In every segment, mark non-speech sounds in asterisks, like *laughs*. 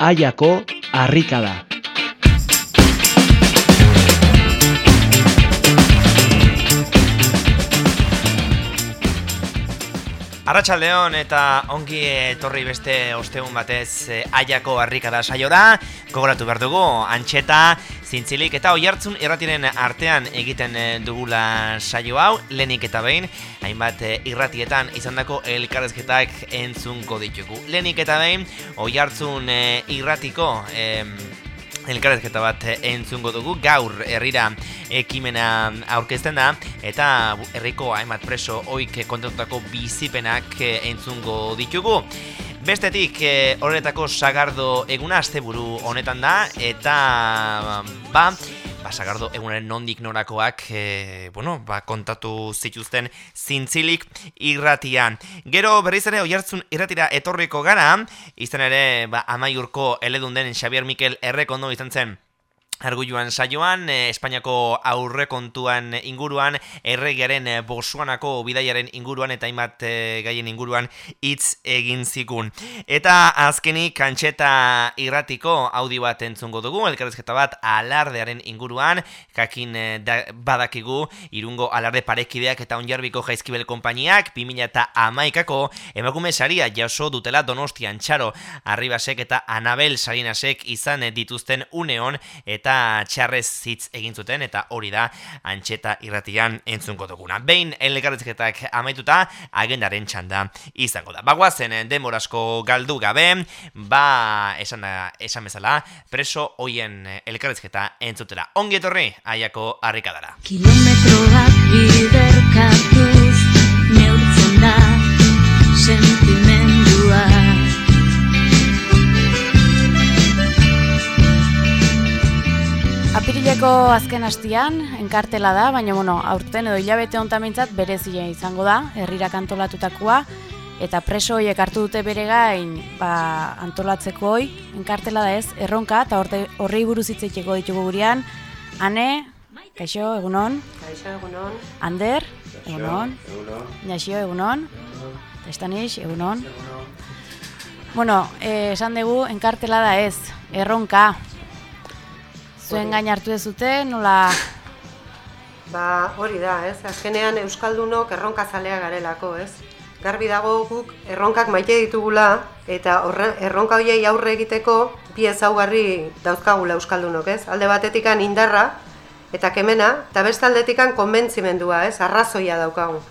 Aiako harrikada. Arratxaldeon eta ongi etorri beste ostegun batez eh, aiako harrikada saiora Gogoratu behar dugu, antxeta, zintzilik eta oi hartzun irratiren artean egiten eh, dugula saio hau Lenik eta behin, hainbat eh, irratietan izandako elkarrezketak entzunko ditugu Lenik eta behin, oi hartzun irratiko... Elkarrezketa bat entzungo dugu, gaur herrira ekimena aurkezten da, eta herriko hainbat preso oik kontatutako bizipenak entzungo ditugu. Bestetik, eh, horretako sagardo eguna asteburu honetan da, eta ba, basagardo egunaren nondik norakoak e, bueno, ba, kontatu zituzten zintzilik irratian. Gero berriz ere oiartzun irratira etorriko gara, izan ere ba, amaiurko eledun den Xavier Mikel errekondo izan zen Argulluan saioan, eh, Espainiako aurre kontuan inguruan, erregiaren eh, bosuanako bidaiaren inguruan eta hainbat eh, gaien inguruan hitz egin zikun. Eta azkenik kantxeta irratiko audi bat entzungo dugu, elkarrezketa bat alardearen inguruan, kakin eh, badakigu irungo alarde parekideak eta onjarbiko jaizkibel konpainiak, 2000 eta amaikako emakume saria jaso dutela donostian txaro, arribasek eta anabel sarinasek izan dituzten uneon, eta txarrez zitz egin zuten eta hori da antxeta irratian entzunko duguna. Behin elkarrezketak amaituta agendaren txanda izango da. Bagoazen demorasko galdu gabe, ba esan, da, esan bezala preso hoien elkarrezketa entzutera. Ongi etorri aiako harrikadara. Kilometroak biderkatuz neurtzen da sentimendua Apirileko azken hastian, enkartela da, baina bueno, aurten edo hilabete hontamintzat berezia izango da, herrirak antolatutakoa, eta preso horiek hartu dute bere gain ba, antolatzeko hoi, enkartela da ez, erronka, eta horrei buruz hitzeiteko ditugu gurean, Ane, kaixo, egunon? Kaixo, egunon. Ander, egunon. Naxio, egunon. Estanix, egunon. Bueno, eh, esan dugu, enkartela da ez, erronka, Zuen gain hartu dezute, nola... Ba, hori da, ez? Azkenean Euskaldunok erronka zalea garelako, ez? Garbi dago guk erronkak maite ditugula eta erronka horiei aurre egiteko bi ezaugarri dauzkagula Euskaldunok, ez? Alde batetikan indarra eta kemena, eta beste aldetikan konbentzimendua, ez? Arrazoia daukagu.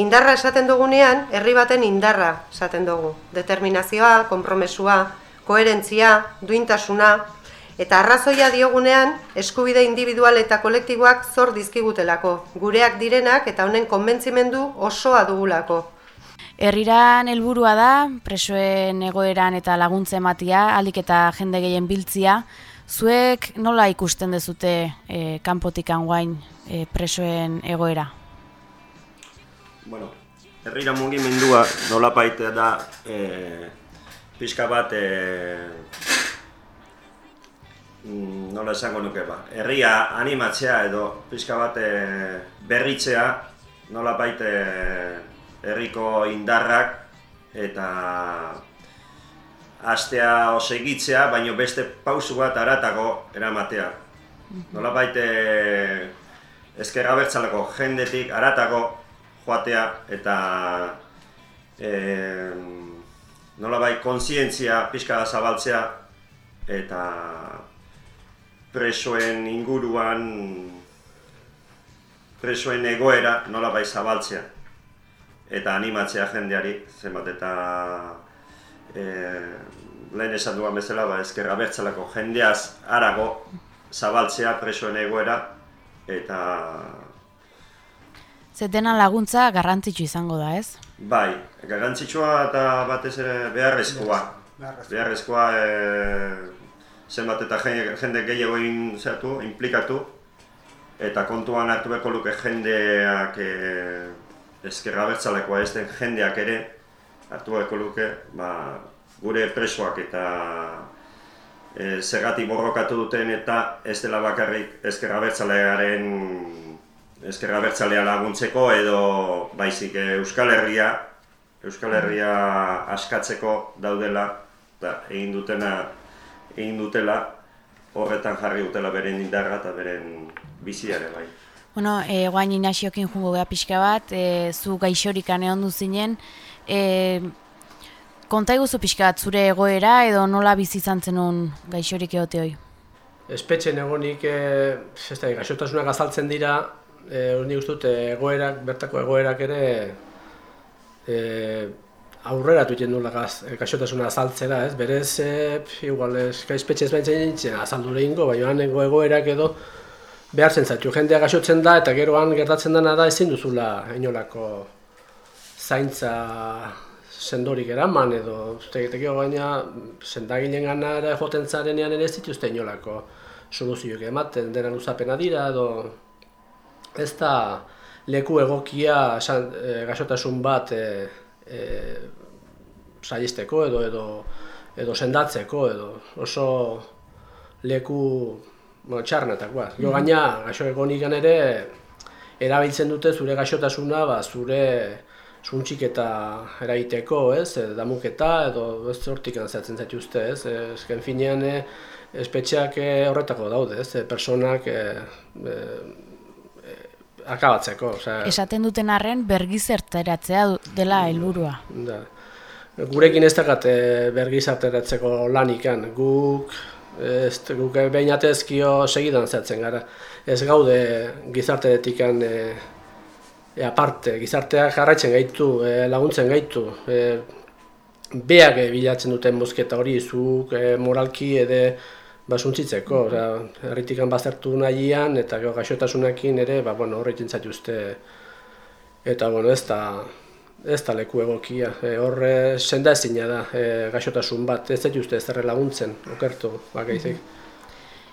Indarra esaten dugunean, herri baten indarra esaten dugu. Determinazioa, konpromesua, koherentzia, duintasuna, Eta arrazoia diogunean, eskubide individual eta kolektiboak zor dizkigutelako, gureak direnak eta honen konbentzimendu osoa dugulako. Herriran helburua da, presoen egoeran eta laguntze ematia, alik eta jende gehien biltzia, zuek nola ikusten dezute e, kanpotikan guain e, presoen egoera? Bueno, herrira mugimendua nola baita da e, pixka bat e, Mm, nola esango nuke ba, herria animatzea edo pixka bat e, berritzea nola baite herriko indarrak eta astea osegitzea, baino beste pausu bat aratago eramatea. Nola baite ezkerra bertzalako jendetik aratago joatea eta e, nola bai konsientzia pixka zabaltzea eta presoen inguruan presoen egoera nola bai zabaltzea eta animatzea jendeari zenbat eta e, lehen esan duan bezala ba, ezkerra bertzalako jendeaz arago zabaltzea presoen egoera eta Zetena laguntza garrantzitsu izango da, ez? Bai, garrantzitsua eta batez ere beharrezkoa. Beharrezkoa. beharrezkoa e, zenbat eta jende, gehiago egin zatu, implikatu, eta kontuan hartu beharko luke jendeak e, ezkerra bertzalekoa ez den jendeak ere hartu beharko luke ba, gure presoak eta e, zergatik borrokatu duten eta ez dela bakarrik ezkerra bertzalearen ezkerra bertzalea laguntzeko edo baizik e, Euskal Herria Euskal Herria askatzeko daudela eta egin dutena egin dutela horretan jarri dutela beren indarra eta beren biziare bai. Bueno, e, guain inaxiokin jungo geha pixka bat, e, zu gaixorikan egon duzinen, e, konta iguzu pixka bat zure egoera edo nola bizi izan zenun gaixorik egote hoi? Espetxen egonik, e, ez da, gaixotasunak azaltzen dira, e, nik uste dut egoerak, bertako egoerak ere e, aurrera egiten duela gaz, gaixotasuna azaltzera, ez? Berez, e, igual, ez, espetxe ez baintzen nintzen azaldure ingo, baina hanengo egoerak edo behartzen zaitu. Jendea gaixotzen da eta geroan gertatzen dena da ezin duzula inolako zaintza sendorik eraman edo uste egiteko gaina sendagileen gana ere joten zarenean ere ez dituzte inolako soluzioak ematen dena luzapena dira edo ez da leku egokia esan, e, gaixotasun bat e, e, saisteko edo edo edo sendatzeko edo oso leku bueno, txarnetakoa. Jo gaina gaixo egonikan ere erabiltzen dute zure gaixotasuna ba, zure zuntxik eta eraiteko, ez, e, damuketa edo ez hortik antzatzen zaituzte, ez, ezken finean e, espetxeak e, horretako daude, ez, e, personak e, e, akabatzeko. Osea, Esaten duten arren bergizerteratzea dela helburua. Da. Gurekin ez dakat e, bergizarteratzeko lanikan, guk ez, guk behin atezkio segidan zehatzen gara. Ez gaude gizarteretikan e, e, aparte, gizarteak jarraitzen gaitu, e, laguntzen gaitu. E, beak bilatzen duten mozketa hori, zuk e, moralki ede basuntzitzeko, osea, herritikan bazertu nahian eta gero gaixotasunekin ere, ba, bueno, horrekin zaituzte eta bueno, ez da, ez da leku egokia. E, horre senda ezina da e, gaixotasun bat, ez zaituzte ez erre laguntzen, okertu, bakaizik.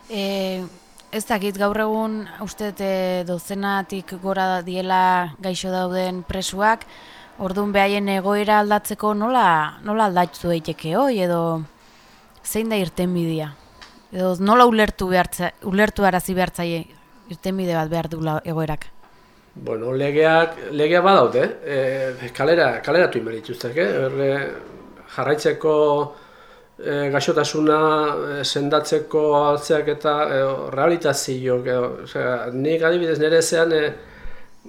E, ez dakit gaur egun uste e, dozenatik gora diela gaixo dauden presuak, orduan behaien egoera aldatzeko nola, nola aldatu daiteke hoi edo zein da irtenbidea? Edo nola ulertu behartza, ulertu arazi behartzaie irtenbide bat behar dula egoerak? Bueno, legeak, legeak badaude, e, kalera, kaleratu inberi dituztek, eh? jarraitzeko e, gaixotasuna e, sendatzeko altzeak eta e, rehabilitazio, e, osea, nik adibidez nire zean, e,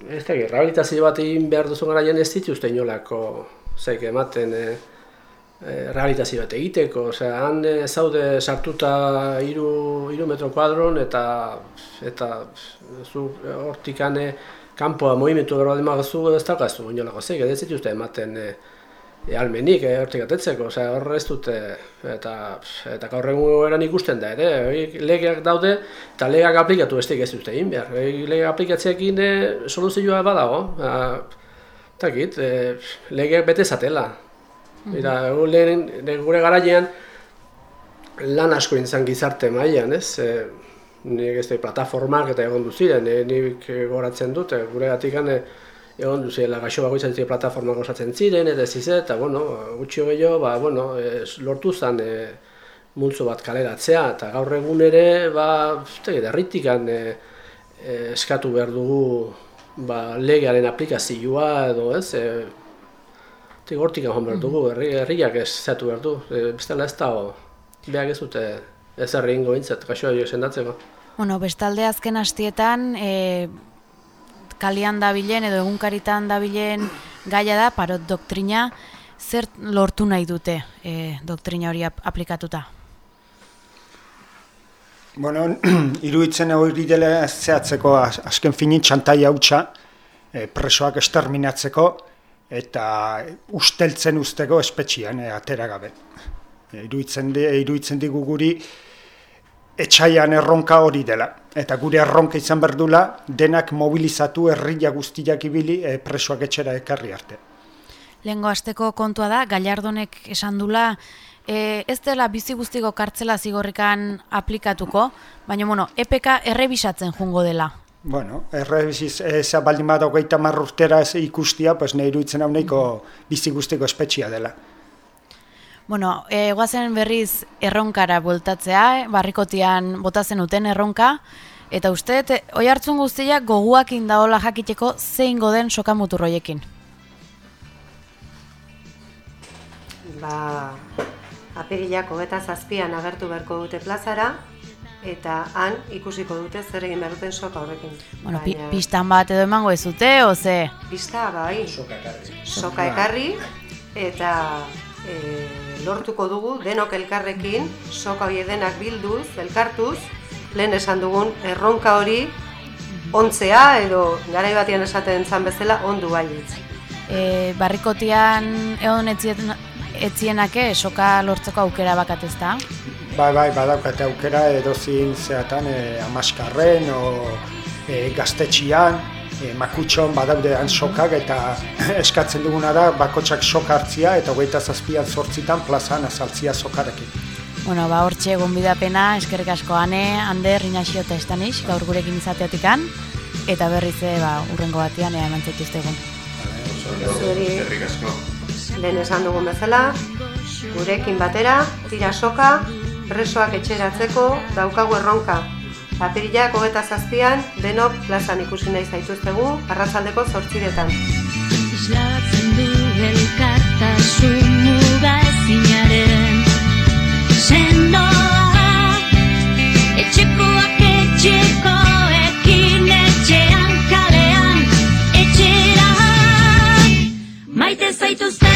ez da, rehabilitazio bat egin behar duzun garaian ez dituzte inolako, zeik ematen, e, e, rehabilitazio bat egiteko, osea, han e, zaude sartuta hiru hiru metro kuadron eta eta zu hortikan e, kanpoa movimentu berba demagozu ez daukazu inolako zeik, ez dituzte ematen e, e, almenik e, hortik atetzeko, osea, hor ez dute eta eta gaur egun eran ikusten da ere, hori legeak daude eta legeak aplikatu besteik ez dute egin behar. Hori legeak aplikatzeekin e, soluzioa badago. Eta git, e, legeak bete zatela. Gu lehen, le- gure garaian lan asko izan gizarte mailan, ez? E, nik ez plataformak eta egon duziren, e, nik goratzen dut, e, gure gatikan e, egon duzela gaixo bakoitzan ziren plataformak osatzen ziren, eta ez eta bueno, gutxi gehiago, ba, bueno, e, lortu zen e, multzo bat kaleratzea, eta gaur egun ere, ba, uste, herritikan e, e, eskatu behar dugu ba, legearen aplikazioa edo ez, e, Tik hortik joan behar dugu, herri, herriak ez zatu behar du, e, bestela ez dago, behar ez dute ez herri ingo bintzat, gaixoa jo sendatzeko. Bueno, bestalde azken hastietan e, kalian dabilen edo egunkaritan dabilen gaia da parot doktrina, zer lortu nahi dute e, doktrina hori ap- aplikatuta? Bueno, *clears throat* iruditzen hori dela zehatzeko az- azken finin txantai hautsa e, presoak esterminatzeko eta usteltzen usteko espetxian e, atera gabe. E, iruditzen, di, iruditzen digu guri etxaian erronka hori dela. Eta gure erronka izan berdula denak mobilizatu herria guztiak ibili e, presoak etxera ekarri arte. Lehengo asteko kontua da, Gallardonek esan dula e, ez dela bizi guztiko kartzela zigorrikan aplikatuko, baina bueno, EPK errebisatzen jungo dela. Bueno, errebiziz, ez baldin bada hogeita marrurtera ikustia, pues nahi iruditzen hau nahiko bizi guztiko espetxia dela. Bueno, e, guazen berriz erronkara bueltatzea, eh? barrikotian botazen uten erronka, eta uste, te, oi hartzun guztiak goguak indaola jakiteko zein goden sokamuturroiekin. Ba, apirilako eta zazpian agertu beharko dute plazara, eta han ikusiko dute zer egin behar duten soka horrekin. Bueno, pi, Baina- pistan bat edo emango ez dute, oze? Pista, bai, Soka ekarri. soka ekarri, eta e, lortuko dugu denok elkarrekin, soka hori denak bilduz, elkartuz, lehen esan dugun erronka hori ontzea edo garai batean esaten zan bezala ondu baietz. E, barrikotian egon etzien, etzienake soka lortzeko aukera bakat ez da? Bai, bai, badaukate aukera edozin zeatan e, amaskarren o e, gaztetxian, e, makutxon badaudean sokak eta *clears throat* eskatzen duguna da bakotsak soka hartzia eta hogeita zazpian zortzitan plazan azaltzia sokarekin. Bueno, ba, hortxe egon bidapena, eskerrik asko ane, Ander, Inaxio eta Estanix, gaur gurekin izateatikan, eta berriz ba, urrengo batean ea eman zaituztegun. Zuri Herrik asko. lehen esan dugun bezala, gurekin batera, tira soka, presoak etxeratzeko daukagu erronka. Apirilak hogeta zazpian, denok plazan ikusi nahi zaituztegu, arratzaldeko zortziretan. Islatzen du elkartasun muga ezinaren sendoa Etxekoak etxekoekin etxean kalean etxera Maite zaituztegulako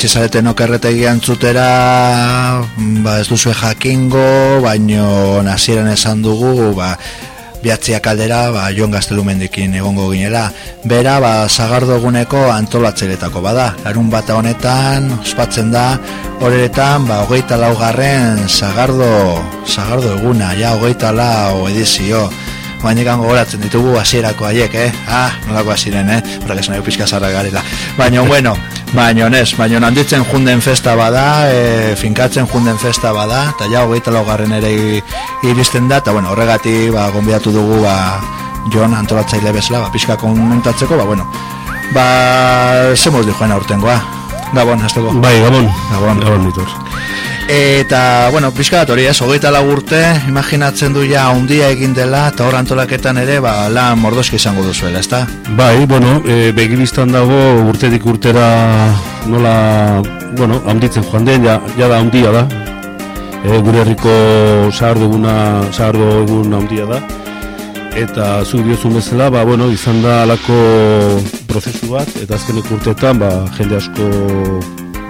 iritsi zareten okerretegian zutera, ba, ez duzue jakingo, baino hasieran esan dugu, ba, bihatziak aldera, ba, Jon Gaztelumendikin egongo ginela. Bera, ba, zagardo eguneko antolatzeletako bada. Larun bata honetan, ospatzen da, horretan, ba, hogeita laugarren zagardo, zagardo eguna, ja, hogeita lau edizio. Baina ikan gogoratzen ditugu hasierako haiek, eh? Ah, nolako hasiren, eh? Horrek esan pixka zarra garela. Baina, bueno, baina honez, baina handitzen junden festa bada, e, finkatzen junden festa bada, eta ja, hogeita laugarren ere iristen da, eta bueno, horregatik, ba, gonbidatu dugu, ba, Jon antolatzaile bezala, ba, pixka komentatzeko, ba, bueno, ba, zemuz di joan aurtengoa. Gabon, azteko. Bai, Gabon. Gabon. Gabon ditor. Eta, bueno, pixka bat hori ez, hogeita urte, imaginatzen du ja handia egin dela, eta hor antolaketan ere, ba, lan mordoski izango duzuela, ezta? Bai, bueno, e, begibistan dago urtedik urtera nola, bueno, handitzen joan den, ja, ja da handia da. E, gure herriko sahardo eguna, sahardo egun handia da. Eta zu diozun bezala, ba, bueno, izan da alako prozesu bat, eta azkenek urteetan, ba, jende asko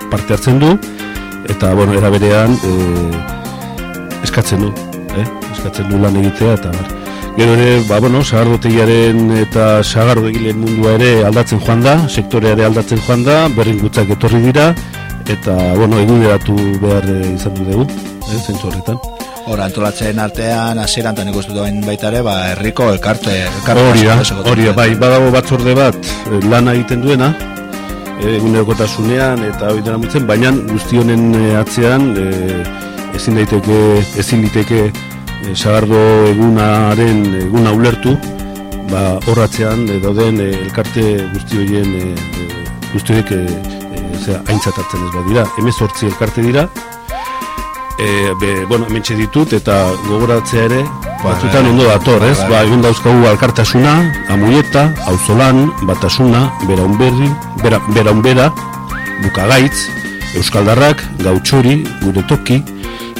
parte hartzen du, eta, bueno, era berean, e, eskatzen du, eh? eskatzen du lan egitea, eta, bar. Gero ere, ba, bueno, sagardotegiaren eta sagardo egileen mundua ere aldatzen joan da, sektorea ere aldatzen joan da, berrin gutzak etorri dira, eta, bueno, eguneratu behar eh, izan du dugu, eh, zentzu horretan. Hor, antolatzen artean, hasieran tan ikustu duen baita ere, ba, herriko elkarte, elkarte Hori da, hori da, bai, badago batzorde bat eh, lana egiten duena, egunerokotasunean eta hori dena mutzen, baina guzti honen eh, atzean eh, ezin daiteke, ezin liteke eh, sagardo egunaren eguna ulertu, ba, horratzean eh, dauden eh, elkarte guzti horien eh, guzti horiek eh, zera, aintzat hartzen ez badira, emezortzi elkarte dira, E, be, bueno, hementxe ditut eta gogoratzea ere batzutan ondo dator, ez? Ba, egun dauzkagu alkartasuna, amuieta, auzolan, batasuna, beraunberri, bera, beraunbera, bukagaitz, euskaldarrak, gautxori, gure toki,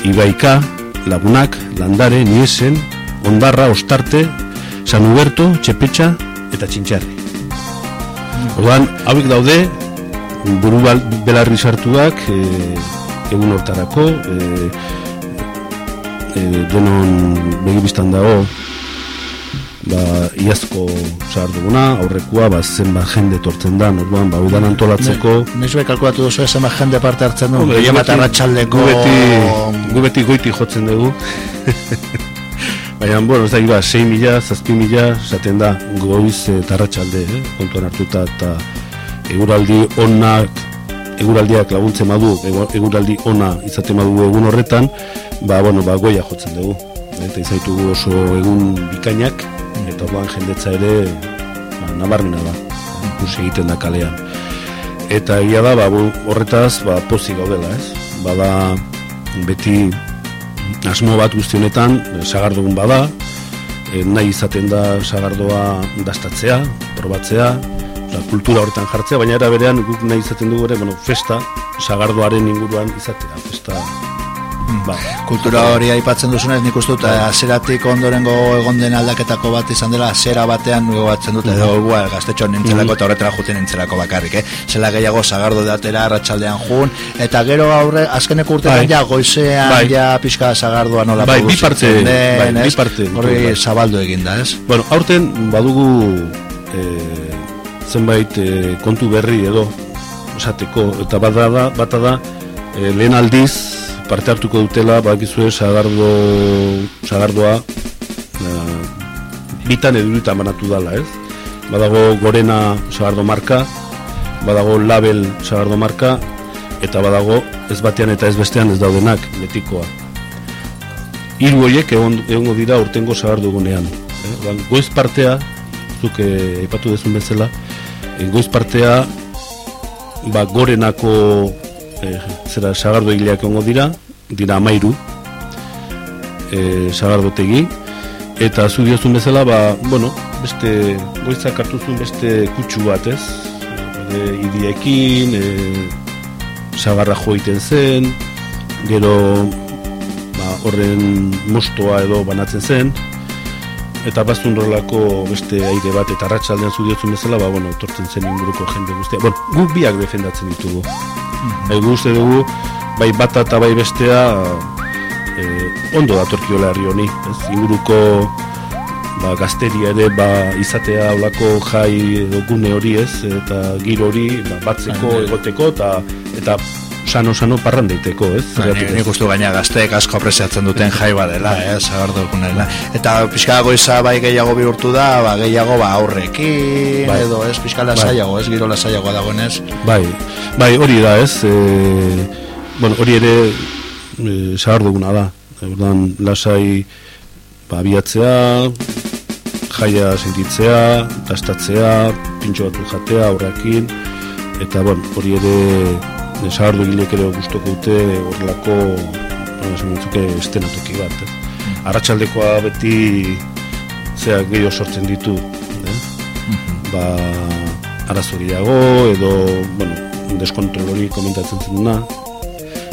ibaika, lagunak, landare, niesen, ondarra, ostarte, San Huberto, Txepetxa eta Txintxarri. Orduan, hauek daude, buru belarri sartuak, e, egun hortarako, e, e, denon begibistan dago, ba, iazko sahar duguna, aurrekoa, ba, zenbat jende tortzen da, orduan, ba, udan antolatzeko, Noiz bai kalkulatu duzu ezen jende parte hartzen du, gehien bat gu beti- arratsaldeko... gu beti, gu beti goiti jotzen dugu. *laughs* Baina, bueno, ez da, iba, 6 mila, zazpi mila, esaten da, goiz eta arratsalde, eh? kontuan hartuta, eta eguraldi onak, eguraldiak laguntzen badu, egu- eguraldi ona izaten badu egun horretan, ba, bueno, ba, goia jotzen dugu. Eta izaitugu oso egun bikainak, eta orduan jendetza ere, ba, nabarmena da, ikusi egiten da kalean eta egia da ba, horretaz ba, pozik gaudela, ez? Bada beti asmo bat guzti honetan sagardogun bada, e, nahi izaten da sagardoa dastatzea, probatzea, oza, kultura horretan jartzea, baina era berean guk nahi izaten dugu ere, bueno, festa sagardoaren inguruan izatea, festa ba, Kultura hori aipatzen duzunez nik uste dut Bai. azeratik ondorengo egon den aldaketako bat izan dela zera batean gogatzen dut edo igual gaztetxo nintzelako eta horretara juten nintzelako bakarrik eh? zela gehiago zagardo datera arratsaldean jun eta gero aurre azkeneko urtean Bai. ja goizean Bai. ja pixka zagardoa nola Bai, bi parte, den, bai, bi ez? parte horri bai. zabaldu egin da ez Bueno, aurten badugu e, zenbait e, kontu berri edo esateko eta bata da, bata da e, lehen aldiz parte hartuko dutela bakizue sagardo sagardoa e, bitan eduritan banatu dala, ez? Badago gorena sagardo marka, badago label sagardo marka eta badago ez batean eta ez bestean ez daudenak betikoa. Hiru horiek egon, egongo dira urtengo sagardugunean. Eh? Orduan, goiz partea, zuk eh, aipatu dezun bezala, eh, goiz partea ba, gorenako eh, zera sagardo egileak egongo dira, dira amairu eh, sagardotegi, eta zu diozun bezala, ba, bueno, beste, goizak hartu zuen beste kutsu bat, ez? E, idiekin, e, sagarra joiten zen, gero ba, horren mostoa edo banatzen zen, eta bazun rolako beste aire bat eta arratsaldean zu diotzun bezala, ba, bueno, etortzen zen inguruko jende guztia. Bueno, guk biak defendatzen ditugu. Bai, gu uste dugu, bai bata eta bai bestea e, ondo datorkiola herri honi, ez? Inguruko ba, gazteria ere ba, izatea olako jai edo gune hori ez, eta giro hori ba, batzeko, Bai. egoteko, eta, eta sano-sano parrandeiteko, ez? Zergatik ez? Nik uste du gaina gazteek asko apreziatzen duten jai badela, eh, zagardo egunela. Eta pixka goiza bai gehiago bihurtu da, ba, gehiago ba aurrekin, Bai. edo ez, pixka Bai. lasaiago, ez, giro lasaiagoa dagoenez. Bai, bai, hori da, ez? E, bueno, hori ere e, sagarduguna da. Ordan lasai ba, abiatzea, jaia sentitzea, dastatzea, pintxo batu jatea, aurrekin, eta, bueno, hori ere sagardo egilek ere gustoko dute horrelako ditzuke estenatoki bat. Eh? Arratxaldekoa beti zea gehiago sortzen ditu. Eh? Ba, arazo gehiago edo, bueno, deskontrol hori komentatzen zenuna.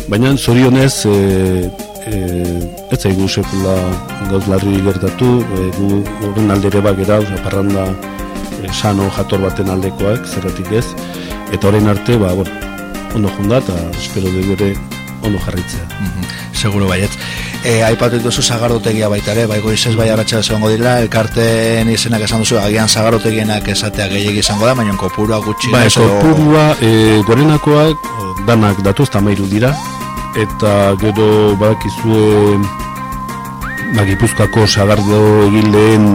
Baina zorionez, e, e, ez zaigu sekula gauz larri gertatu, e, gu horren aldere bat gera, oza, parranda e, sano jator baten aldekoak, zerratik ez, eta orain arte, ba, bueno, ondo junda, eta espero dugu ere ondo jarraitzea. Seguro baiet. E, aipatu dituzu zagardotegia baita ere, bai goizez bai arratxa izango dira, elkarteen izenak esan duzu, agian zagardotegienak esatea gehiagi izango da, baina kopurua gutxi. Ba, ez, edo- kopurua, e, gorenakoak danak datoz tamairu dira, eta gero badakizue ba, Gipuzkoako sagardo egileen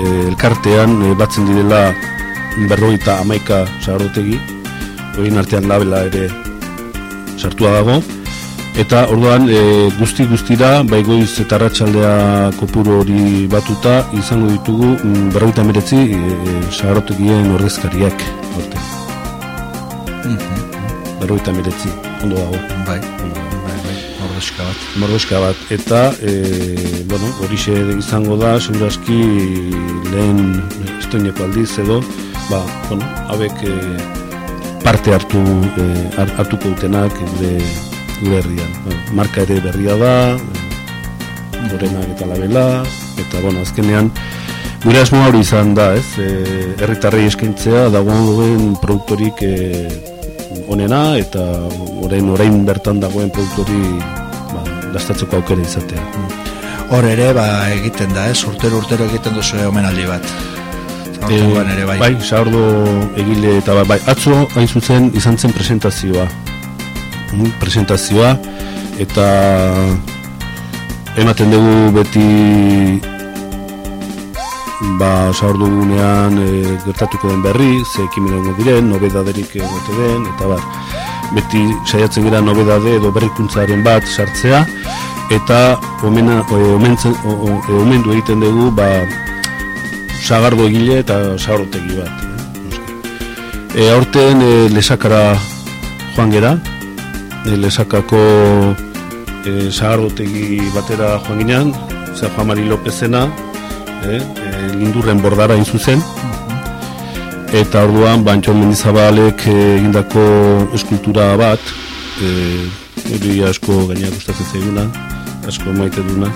e, elkartean e, batzen direla berrogeita amaika sagardotegi, horien artean labela ere sartua dago, eta orduan e, guzti guztira, bai goiz eta arratsaldea kopuru hori batuta, izango ditugu mm, berrogeita meretzi e, sagardotegien ordezkariak aurten. Berrogeita meretzi, ondo dago. Bai, dago. bai, bai, mordoska bat. Mordoska bat, eta, e, bueno, horixe izango da, segurazki lehen estoineko aldiz edo, ba, bueno, hauek e, parte hartu e, har- hartuko dutenak gure, gure herrian. Bueno, marka ere berria da, gorenak eta labela, eta, bueno, azkenean, gure asmoa hori izan da, ez, e, herritarrei eskaintzea, dagoen duen produktorik e, onena, eta orain orain bertan dagoen produktori ba, dastatzeko aukera izatea. Hor ere, ba, egiten da, ez, urtero urtero egiten duzu omenaldi bat. Hortuan ere, bai. bai, saordo egile eta bai, bai, atzo hain zuzen izan zen presentazioa. Mm, presentazioa eta ematen dugu beti ba, saordu gunean e, gertatuko den berri, ze ekimen egongo diren, nobedaderik egote den, eta bar, beti saiatzen gira nobedade edo berrikuntzaren bat sartzea, eta omena, e, omentzen, omendu egiten dugu, ba, sagardo egile eta sagardotegi bat. Eh? E, aurten e, lesakara joan gera, e, lesakako e, sagardotegi batera joan ginean, zera Juan Mari Lopezena, e, e, lindurren bordara hain zuzen, eta orduan Bantxon Mendizabalek e, egindako eskultura bat, e, asko gaina gustatzen zaiguna, asko maite duna,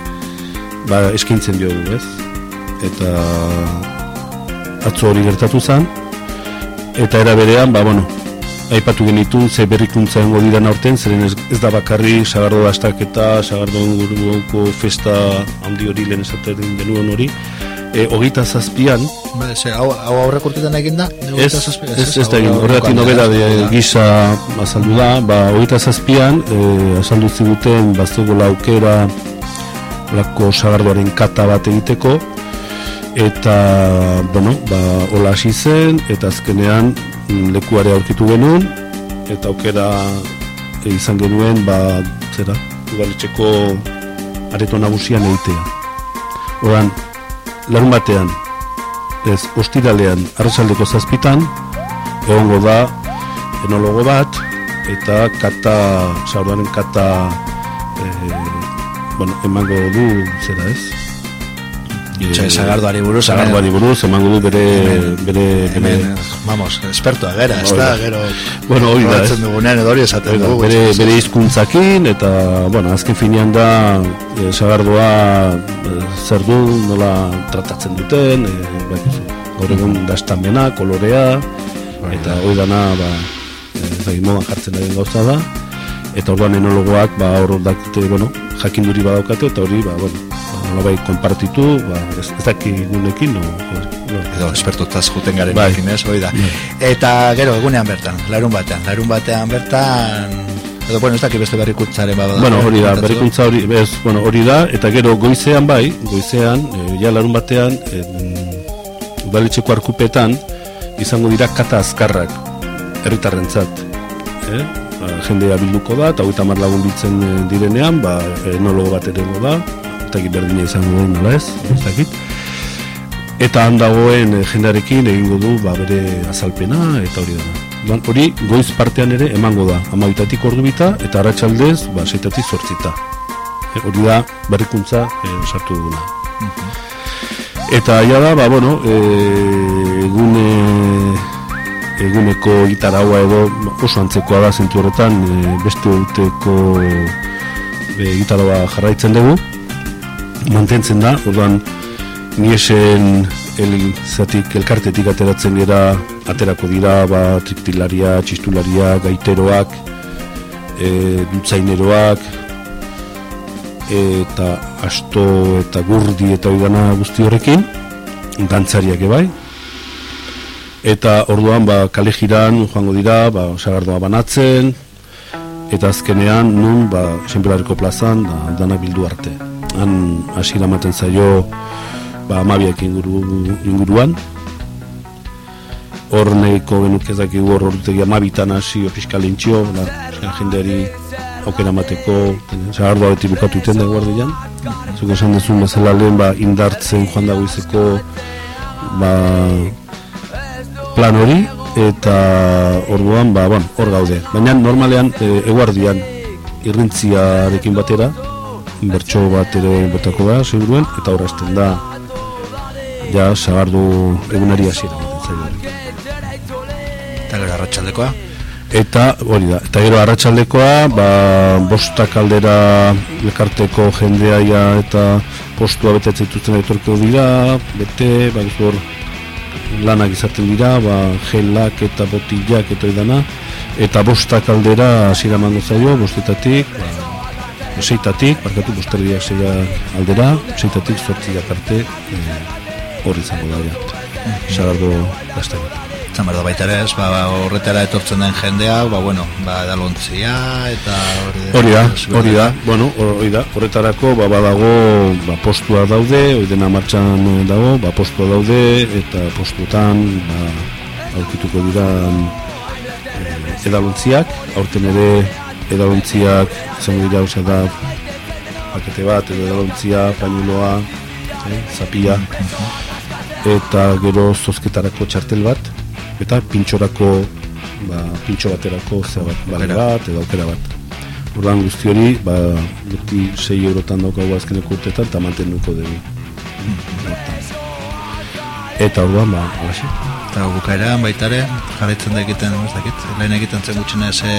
ba, eskintzen diogu, ez? Eta atzo hori gertatu zen, eta era berean, ba, bueno, aipatu genitun ze berrikuntza egongo dira aurten, zeren ez, ez da bakarri sagardo dastaketa, sagardo inguruko festa handi hori lehen esaten denuen hori, e, hogeita zazpian, Ba, ze, hau, hau aurrek urtetan egin da? Ez, ez, ez da egin, horregatik nobeda de gisa azaldu da, ba, hogeita zazpian, e, azaldu ziguten baztegola aukera lako sagardoaren kata bat egiteko, eta, bueno, ba, hola hasi zen, eta azkenean mm, lekuare aurkitu genuen, eta aukera e, izan genuen, ba, zera, udaletxeko areto nagusian egitea. Oran, larun batean, ez, ostiralean, arrasaldeko zazpitan, egongo da enologo bat, eta kata, sauraren kata, e, bueno, emango du, zera ez? Txe, sagardoari buruz, Sagardoari buruz, emango du bere, bere, bere, vamos, espertoa gera, ez da, gero... Bueno, hori da, ez. dugunean edo hori esaten dugu. bere, bere hizkuntzakin eta bueno, azken finean da e, sagardoa e, zer du, nola tratatzen duten, e, bakizu, gaur egun dastamena, kolorea, eta hori dana, ba, e, modan jartzen den gauza da, eta orduan enologoak, ba, hor dakite, bueno, jakinduri badaukate, eta hori, ba, bueno, nolabait konpartitu, ba, ez, ez dakit gunekin, no, hori, Edo, espertotaz juten garen Bai. ekin, ez, hori da. Bai. Eta gero, egunean bertan, larun batean, larun batean bertan... Edo, bueno, ez dakit beste berrikuntzaren bada. Bueno, hori da, berrikuntza hori, ez, bueno, hori da, eta gero goizean bai, goizean, e, ja larun batean, e, udaletxeko arkupetan, izango dira kata azkarrak, herritarrentzat. Eh? Ba, jendea bilduko da, eta hogeita hamar lagun biltzen e, direnean, ba, enologo bat ere da, eta berdina izango den, nola ez, ez dakit. Eta han dagoen e, jendearekin egingo du ba, bere azalpena, eta hori da. Orduan, hori goiz partean ere emango da, amabitatik ordu bita, eta arratsaldez, ba, seitatik zortzita. E, hori da, berrikuntza e, sartu duguna. Eta ja da, ba, bueno, e, egune, eguneko gitaraua edo oso antzekoa da zentu horretan, e, beste urteko e, gitaraua jarraitzen dugu, mantentzen da, orduan, niesen el, zatik elkartetik ateratzen gera aterako dira ba, triktilaria, txistularia, gaiteroak e, dutzaineroak eta asto eta gurdi eta oidana guzti horrekin dantzariak ebai eta orduan ba, kale jiran joango dira ba, sagardoa banatzen eta azkenean nun ba, senpelareko plazan da, dana bildu arte han hasi ematen zaio ba, amabiak inguru, inguruan. Hor nahiko genuk ez dakik hor horretegi amabitan hasi ofiskalintxio, ba, jendeari aukera mateko, zahardoa beti bukatu iten da guardian. Zuk esan dezun bezala lehen ba, indartzen joan dago izeko ba, plan hori, eta orduan ba, bon, hor gaude. Baina normalean e, eguardian irrintziarekin batera, bertso bat ere botako da, seguruen, eta horrezten da ja sagardu egunari hasiera Eta gero arratsaldekoa? Eta hori da, eta gero arratsaldekoa, ba, bostak aldera elkarteko jendeaia eta postua betetzen dituzten etorko dira, bete, ba, hor lanak izaten dira, ba, gelak eta botillak eta idana, eta bostak aldera hasiera mango zaio, bostetatik, ba, seitatik, barkatu bosterdiak zeia aldera, seitatik zortziak arte, e, hori izango da, ja. Sagardo gazte bat. Zan behar da baita ere ez, ba, horretara etortzen den jendea, ba, bueno, ba, edalontzia, eta hori... Hori da, hori da, bueno, hori da, horretarako, ba, badago, ba, postua daude, hori dena martxan dago, ba, postua daude, eta postuetan, ba, aurkituko dira e, edalontziak, aurten ere edalontziak, izango dira, da, pakete bat, edo edalontzia, pañuloa, eh, zapia, eta gero zozketarako txartel bat, eta pintxorako, ba, pintxo baterako zera bat, balera bat, edo aukera bat. Orduan guzti hori, ba, beti 6 eurotan daukagu azkeneko urtetan, eta mantenduko dugu. Eta orduan, ba, alaxe. Eta bukaeran baita ere, jarraitzen da egiten, ez dakit, lehen egiten zen gutxinez e,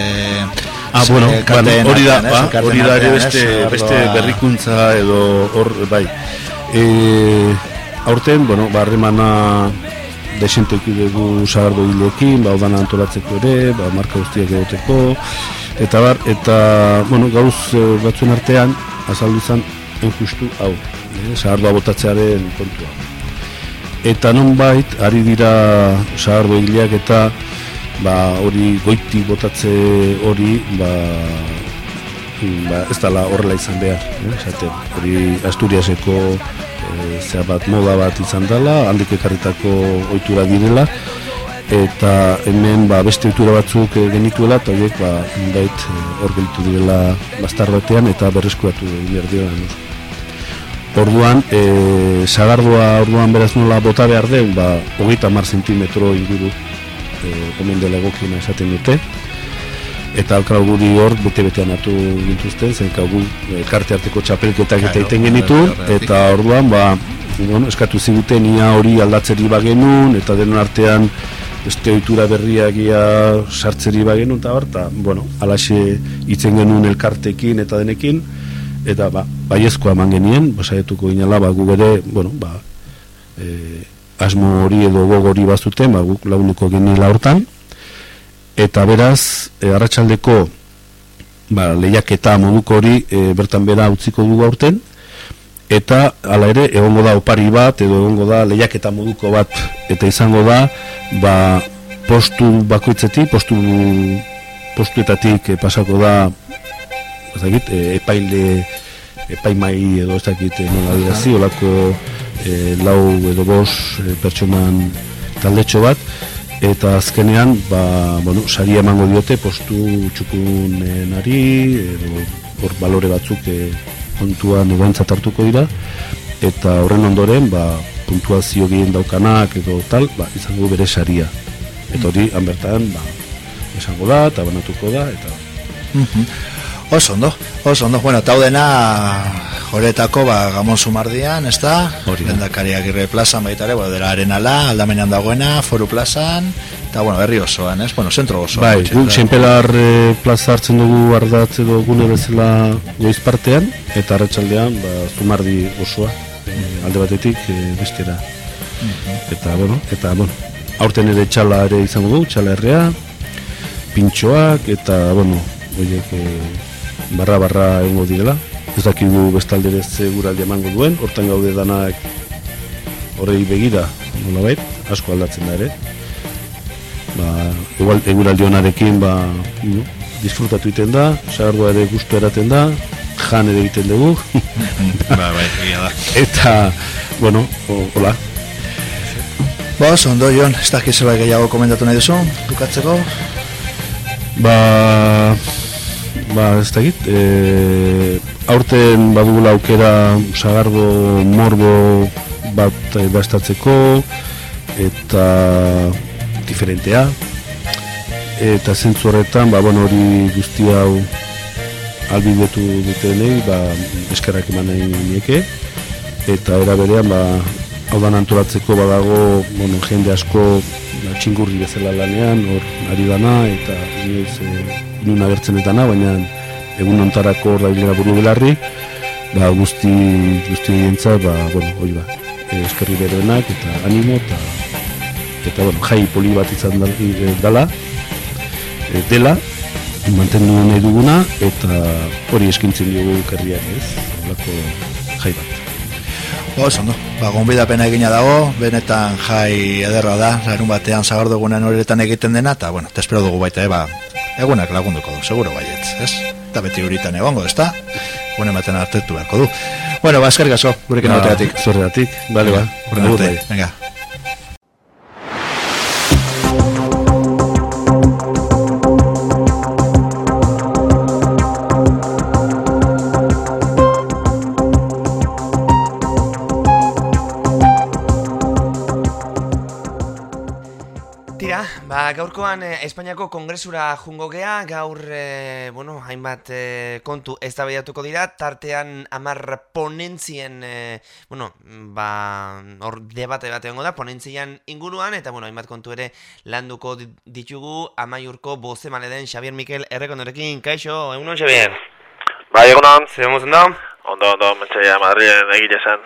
Ah, bueno, bueno, hori da, ba, hori da ere beste, beste berrikuntza edo hor, bai. E, aurten, bueno, ba, harremana desenteki dugu sagardo hilekin, ba, odana antolatzeko ere, ba, marka guztiak egoteko, eta bar, eta, bueno, gauz e, batzuen artean, azaldu izan, enjustu hau, e, sagardoa botatzearen kontua. Eta nonbait, ari dira sagardo hileak eta ba, hori goiti botatze hori, ba, ba, ez dala horrela izan behar, eh? Esate, hori Asturiaseko e, zera bat moda bat izan dela, handik ekarritako ohitura direla, eta hemen ba, beste ohitura batzuk e, genituela, eta horiek ba, bait, e, hor gelitu direla bastar batean, eta berreskuratu behar dira. Orduan, e, sagardua orduan beraz nola bota behar den, ba, hogeita mar zentimetro inguru e, omen dela egokina esaten dute. Eta alkal guri hor, bete-betean hartu gintuzten, zen gu elkarte arteko txapelketak eta iten genitu, eta orduan, ba, bueno, eskatu ziguten ia hori aldatzeri bagenun, eta denon artean beste ohitura berriak ia sartzeri bagenun, eta hor, eta, bueno, alaxe itzen genuen elkartekin eta denekin, eta ba, baiezkoa eman genien, basaietuko ginela, ba, gu bere, bueno, ba, e, asmo hori edo gog hori bazuten, ba, guk laguneko genila hortan, eta beraz, e, arratsaldeko ba, lehiaketa moduko hori e, bertan bera utziko dugu aurten, eta hala ere, egongo da opari bat, edo egongo da lehiaketa moduko bat, eta izango da, ba, postu bakoitzetik, postu postuetatik e, pasako da ez dakit, e, epaile epaimai edo ez dakit e, nola dirazi, olako e, lau edo bos e, pertsonan taldetxo bat. Eta azkenean ba, bueno, sari emango diote postu txukunenari edo hor balore batzuk e, kontuan egoentzat hartuko dira. Eta horren ondoren ba, puntuazio gehien daukanak edo tal, ba, izango bere saria. Eta hori, han bertan, ba, esango da, eta banatuko da, eta Mhm. Oso ondo, oso ondo. Bueno, taudena joretako ba, Gamon Sumardian, ez da? Hori da. Lendakari agirre plazan baita ere, bueno, dela arenala, aldamenean dagoena, foru plazan, eta bueno, herri osoan, ez? Bueno, zentro osoan. Bai, guk da. senpelar e, plaza hartzen dugu ardatz edo gune bezala goiz partean, eta arratsaldean ba, zumardi osoa, e, alde batetik e, bestera. Eta, bueno, eta, bueno, aurten ere txala ere izango dugu, txala herrea, pintxoak, eta, bueno, oiek e, barra-barra egongo direla. Ez dakigu bestalde ze guraldi emango duen, hortan gaude danak horrei begira, nolabait, asko aldatzen da ere ba, igual eguraldi onarekin ba, no, disfrutatu egiten da, sagardua ere gustu eraten da, jan ere egiten dugu, *laughs* Ba, bai, egia da. eta, bueno, o- hola. Ba, oso ondo, Jon, ez dakit zerbait gehiago komendatu nahi duzu, bukatzeko? Ba, ba, ez dakit, e, aurten badugula aukera sagardo morbo bat dastatzeko, eta diferentea, eta zentzu horretan, ba, bueno, hori guzti hau albidetu dutenei, ba, eskerrak eman nahi nieke, eta era berean, ba, hau antolatzeko badago, bueno, jende asko txingurri bezala lanean, hor ari dana, eta inoiz e, inun agertzen etana, baina egun ontarako hor dabilena buru belarri, ba, guzti, guzti horientzat, ba, bueno, hori ba, e, eskerri beroenak, eta animo, eta, eta, bueno, jai poli bat izan dal- e, dala, e, dela, mantendu nahi duguna, eta hori eskintzen diogu kerriak ez, holako jai bat. Oso ondo, ba, gonbidapena egina dago, benetan jai ederra da, larun batean zagardogunen horretan egiten dena, eta, bueno, te espero dugu baita, eh, ba, egunak lagunduko du, seguro baietz, ez? Eta beti horitan egongo, ez da? Gune baten hartetu beharko du. Bueno, ba, eskerrik asko, gurekin Ba, Zorregatik, bale, ba. Agur, arte, bai. venga. Gaurkoan eh, Espainiako Kongresura jungo gea, gaur, eh, bueno, hainbat eh, kontu eztabaidatuko dira, tartean amar ponentzien, eh, bueno, ba, hor debate bat egongo da, ponentzian inguruan, eta, bueno, hainbat kontu ere landuko di- ditugu. Amaiurko boze den Xavier Mikel errekondorekin, kaixo, egunon Xavier? Bai, egunon. Zer mozen da? Ondo, ondo, mentxaia Madrien egile zen.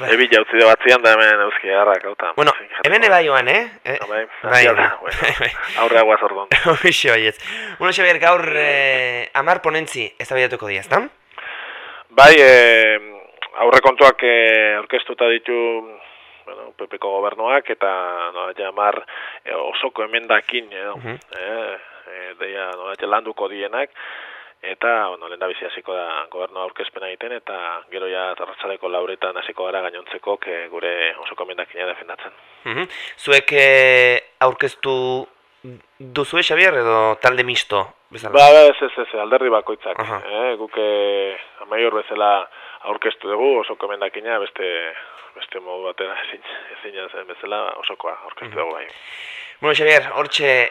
Bai. Ebi jautzi de batzian da hemen euski harrak, hauta. Bueno, hemen eba joan, eh? eh? bai, *laughs* bai, hasi *laughs* da, bai. bueno. Aurrea guaz orduan. Hoxe baietz. Bueno, Xavier, gaur eh, amar ponentzi eztabaidatuko dira, ezta? Bai, eh, aurrekontuak eh, aurkeztuta ditu bueno, PPko gobernuak eta no, jamar eh, osoko emendakin edo, Mhm. eh, eh, deia no, landuko dienak eta bueno, lehen hasiko da gobernu aurkezpena egiten eta gero ja arratsaldeko lauretan hasiko gara gainontzeko gure osoko emendakina defendatzen. Mhm. Zuek eh, aurkeztu duzue, Xavier, edo talde misto? Bezala? Ba, ba, ez, ez, ez, alderdi bakoitzak. Aha. Eh, guk eh, amaiur bezala aurkeztu dugu, osoko emendakina, beste beste modu batera ezin, ezin bezala osokoa aurkeztu dugu bai. Bueno, Xavier, hortxe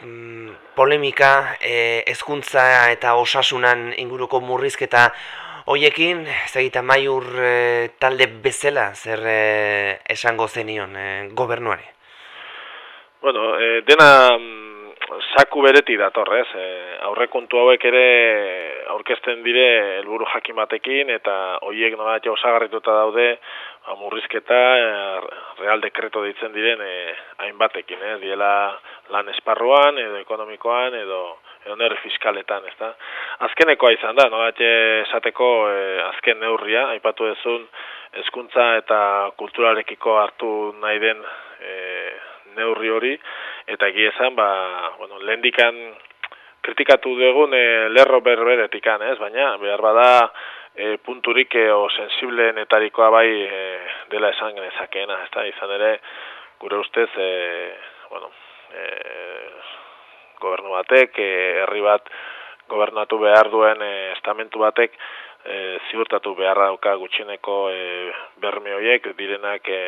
mm, polemika, eh, ezkuntza eta osasunan inguruko murrizketa hoiekin, zegita maiur eh, talde bezala zer eh, esango zenion eh, gobernuari. Bueno, eh, dena mm, saku bereti dator, ez? Eh, aurrekontu hauek ere aurkezten dire helburu jakin batekin eta hoiek nolabait osagarrituta daude ba, murrizketa eh, real dekreto deitzen diren eh, hainbatekin, ez? Diela lan esparruan edo ekonomikoan edo edo neurri fiskaletan, ezta? Azkenekoa izan da, nolabait esateko eh, azken neurria, aipatu duzun hezkuntza eta kulturarekiko hartu nahi den eh, neurri hori eta egia esan ba bueno lehendikan kritikatu dugun e, lerro berberetikan, ez? Baina behar bada e, punturik e, o sensibleenetarikoa bai e, dela esan genezakeena, ezta? Izan ere gure ustez e, bueno, e, gobernu batek, herri bat gobernatu behar duen e, estamentu batek e, ziurtatu beharra dauka gutxieneko e, berme horiek direnak e,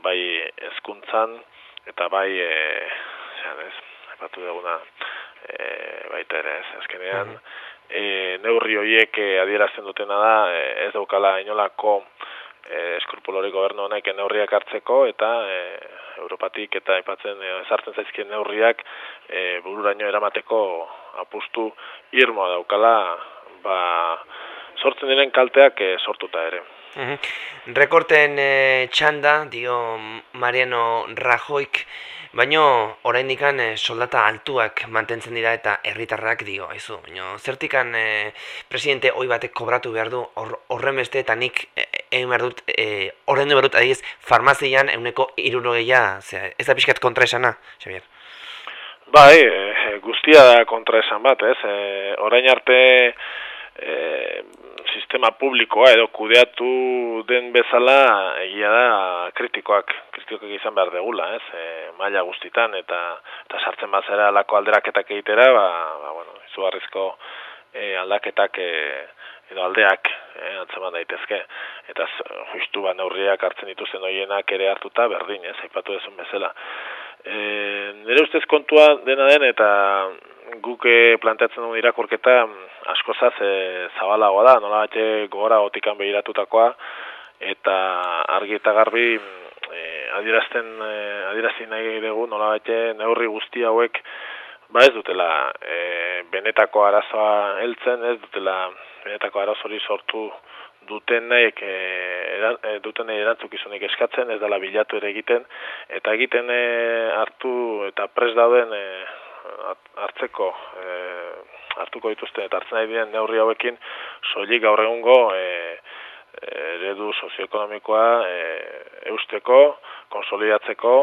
bai hezkuntzan eta bai e, zean ez, aipatu duguna e, baita ere, ez, azkenean, e, neurri horiek adierazten dutena da, ez daukala inolako e, eskrupulori gobernu honek neurriak hartzeko, eta e, Europatik eta aipatzen ezartzen zaizkien neurriak e, bururaino eramateko apustu irmoa daukala, ba, sortzen diren kalteak e, sortuta ere. Mhm. Rekorten e, txanda, dio Mariano Rajoik, baino oraindikan e, soldata altuak mantentzen dira eta herritarrak dio, aizu. Baino zertikan e, presidente hoi batek kobratu behar du hor- horren beste eta nik egin behar dut, e, horren behar dut adiez, farmazian euneko irurogeia, zera, ez da pixkat kontra esana, Xavier? Bai, e, guztia da kontra esan bat, ez? E, orain arte e, sistema publikoa edo kudeatu den bezala egia da kritikoak, kritikoak izan behar degula, ez? E, maila guztitan eta eta sartzen bazera alako alderaketak egitera, ba, ba bueno, izugarrizko e, aldaketak e, edo aldeak e, antzeman daitezke eta justu ba neurriak hartzen dituzten hoienak ere hartuta berdin, ez? Aipatu dezun bezala. E, nire ustez kontua dena den eta guk eh, planteatzen dugun irakurketa mm, askozaz e, zabalagoa da, nola bate gora otikan behiratutakoa eta argi eta garbi e, adierazten e, adierazten nahi dugu nola bate neurri guzti hauek ba ez dutela e, benetako arazoa heltzen, ez dutela benetako arazori sortu dutenek e, eran, e, dutenei erantzukizunik eskatzen, ez dela bilatu ere egiten, eta egiten e, hartu eta pres dauden e, hartzeko e, hartuko dituzten eta hartzen nahi diren neurri hauekin soilik gaur egungo e, eredu sozioekonomikoa e, eusteko, konsolidatzeko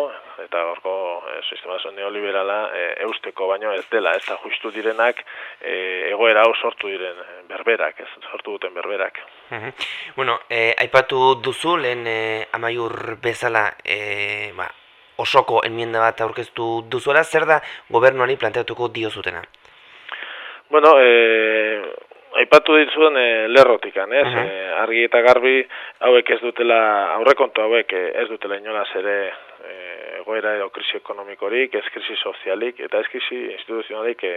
eta horko e, sistema neoliberala e, eusteko baino ez dela, ez da justu direnak e, egoera hau sortu diren e, berberak, ez sortu duten berberak. Bueno, eh, aipatu duzu lehen eh, amaiur bezala eh, ba, osoko enmienda bat aurkeztu duzuela, zer da gobernuari planteatuko diozutena? Bueno, eh, aipatu dituzuen e, lerrotikan, ez? Mhm. Eh, argi eta garbi hauek ez dutela, aurrekontu hauek eh, ez dutela inolaz ere eh, egoera edo krisi ekonomikorik, ez krisi sozialik, eta ez krisi instituzionalik e,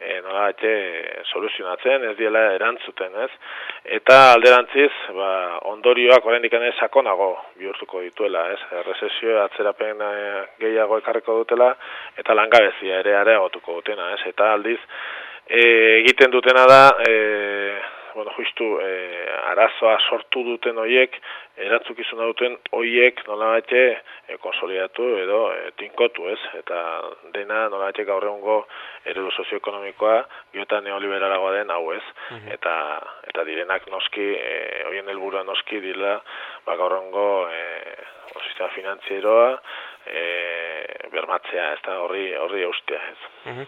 e, nola bate soluzionatzen, ez diela erantzuten, ez? Eta alderantziz, ba, ondorioak oraindik ere sakonago bihurtuko dituela, ez? Erresesio atzerapen eh, gehiago ekarriko dutela, eta langabezia ere areagotuko dutena, ez? Eta aldiz, e, egiten dutena da, e, bueno, justu e, arazoa sortu duten hoiek, erantzukizuna duten hoiek nolabete e, konsolidatu edo e, tinkotu, ez? Eta dena nolabete gaur egungo eredu sozioekonomikoa giota neoliberalagoa den hau, ez? Eta eta direnak noski, e, hoien helburua noski dira, ba gaur egungo e, sistema finantzieroa e, bermatzea, ez da horri horri eustea, ez? Mhm.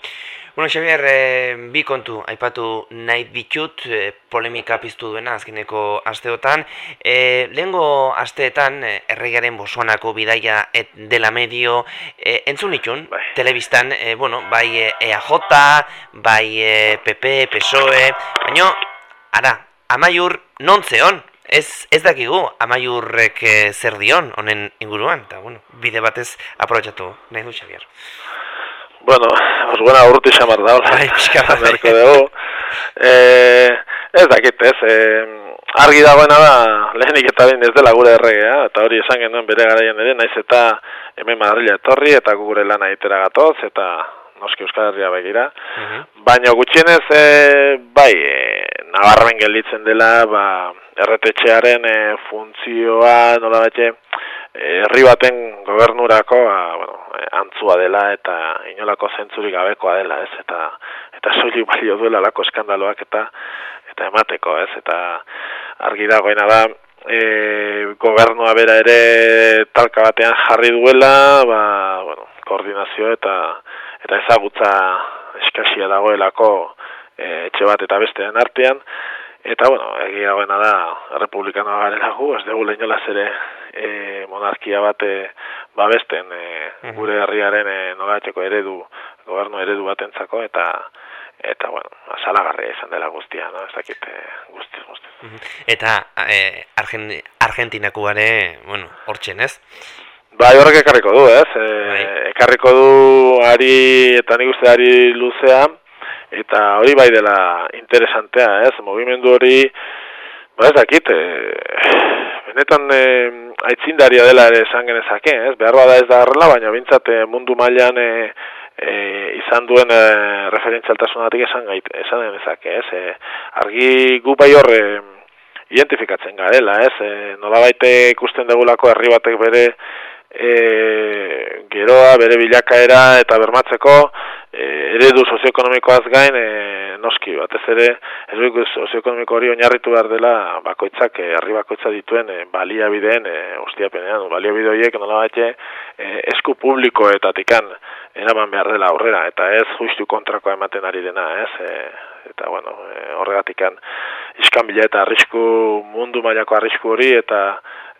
Bueno, Xavier, eh, bi kontu aipatu nahi ditut, eh, polemika piztu duena azkeneko asteotan. Eh, lehengo asteetan, erregaren bosuanako bidaia et dela medio, eh, entzun itun, telebistan, eh, bueno, bai EAJ, bai PP, PSOE, baino, ara, amaiur non zeon? Ez, ez dakigu amaiurrek eh, zer dion honen inguruan, eta bueno, bide batez aprobetxatu nahi du Xavier. Bueno, os buena urte xamar da. Bai. *laughs* Beharko dugu. Eh, ez dakit, ez, eh, argi dagoena da, lehenik eta behin ez dela gure erregea, eta hori esan genuen bere garaian ere, naiz eta hemen Madrila etorri, eta gu gure lana egitera gatoz, eta noski Euskal Herria begira. Baina gutxienez, e, bai, e, nabarmen gelditzen dela, ba, erretetxearen e, funtzioa, nola bete, herri baten gobernurako, ba, bueno, antzua dela eta inolako zentzurik gabekoa dela, ez, eta eta soilik balio duela lako eskandaloak eta eta emateko, ez, eta argi dagoena da, e, gobernua bera ere talka batean jarri duela, ba, bueno, koordinazio eta eta ezagutza eskasia dagoelako e, etxe bat eta bestean artean, eta, bueno, egia dagoena da, republikanoa garela gu, ez dugu lehinolaz ere e, monarkia bat e, babesten e, gure herriaren e, nolateko eredu, gobernu eredu batentzako, eta eta, bueno, asalagarria izan dela guztia, no? ez dakit e, guztiz, guztiz. Mhm. Eta eh, Argen, Argentinako ere, bueno, hortzen ez? Bai, horrek ekarriko du, ez? E, ekarriko du ari eta nik uste ari luzea, eta hori bai dela interesantea, ez? Movimendu hori, ba ez dakit, e, benetan e, aitzindaria dela ere esan genezake, ez? Behar da ez da horrela, baina bintzat mundu mailan e, e, izan duen e, referentzialtasunatik esan gait, esan genezake, ez? E, argi gu bai horre identifikatzen garela, ez? E, nola baite ikusten degulako herri batek bere e, geroa, bere bilakaera eta bermatzeko e, eredu sozioekonomikoaz gain e, noski batez ere eredu sozioekonomiko hori oinarritu behar dela bakoitzak e, herri bakoitza dituen e, baliabideen e, ustiapenean. Baliabide horiek nola baite e, esku publikoetatikan eraman behar dela aurrera eta ez justu kontrako ematen ari dena ez? E, eta bueno e, horregatikan iskanbila eta arrisku mundu mailako arrisku hori eta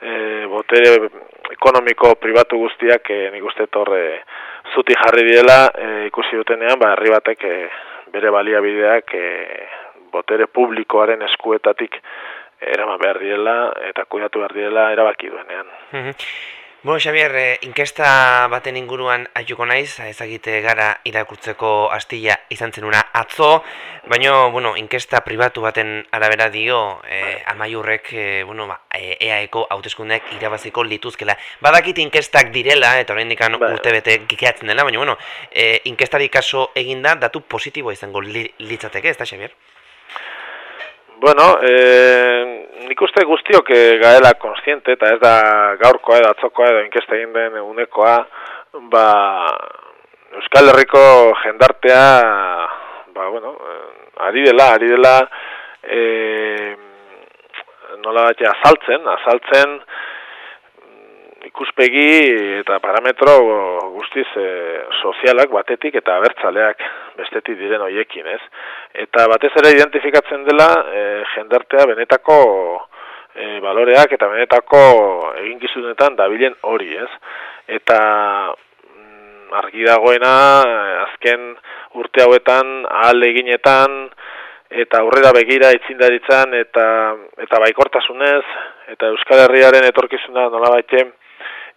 e, botere ekonomiko pribatu guztiak e, nik uste torre zuti jarri diela e, ikusi dutenean ba herri batek e, bere baliabideak e, botere publikoaren eskuetatik eraman behar diela eta kuidatu behar diela erabaki duenean. Bueno, Xavier, eh, inkesta baten inguruan aituko naiz, ezagite gara irakurtzeko astilla izan zenuna atzo, baina, bueno, inkesta pribatu baten arabera dio, eh, amaiurrek, eh, bueno, ba, eh, EAeko hauteskundeak irabaziko lituzkela. Badakit inkestak direla, eta horrein dikan ba. urte bete gikeatzen dela, baina, bueno, eh, inkestari kaso eginda, datu positibo izango li, litzateke, ez da, Xavier? Bueno, eh, nik uste guztiok eh, gaela konstiente, eta ez da gaurkoa edo atzokoa edo inkesta egin den unekoa, ba, Euskal Herriko jendartea, ba, bueno, eh, ari dela, ari dela, eh, nola bat azaltzen, azaltzen, ikuspegi eta parametro guztiz e, sozialak batetik eta abertzaleak bestetik diren hoiekin, ez? Eta batez ere identifikatzen dela e, jendartea benetako e, baloreak eta benetako eginkizunetan dabilen hori, ez? Eta mm, argi dagoena azken urte hauetan ahal eginetan eta aurrera begira itzindaritzan eta eta baikortasunez eta Euskal Herriaren etorkizuna nolabait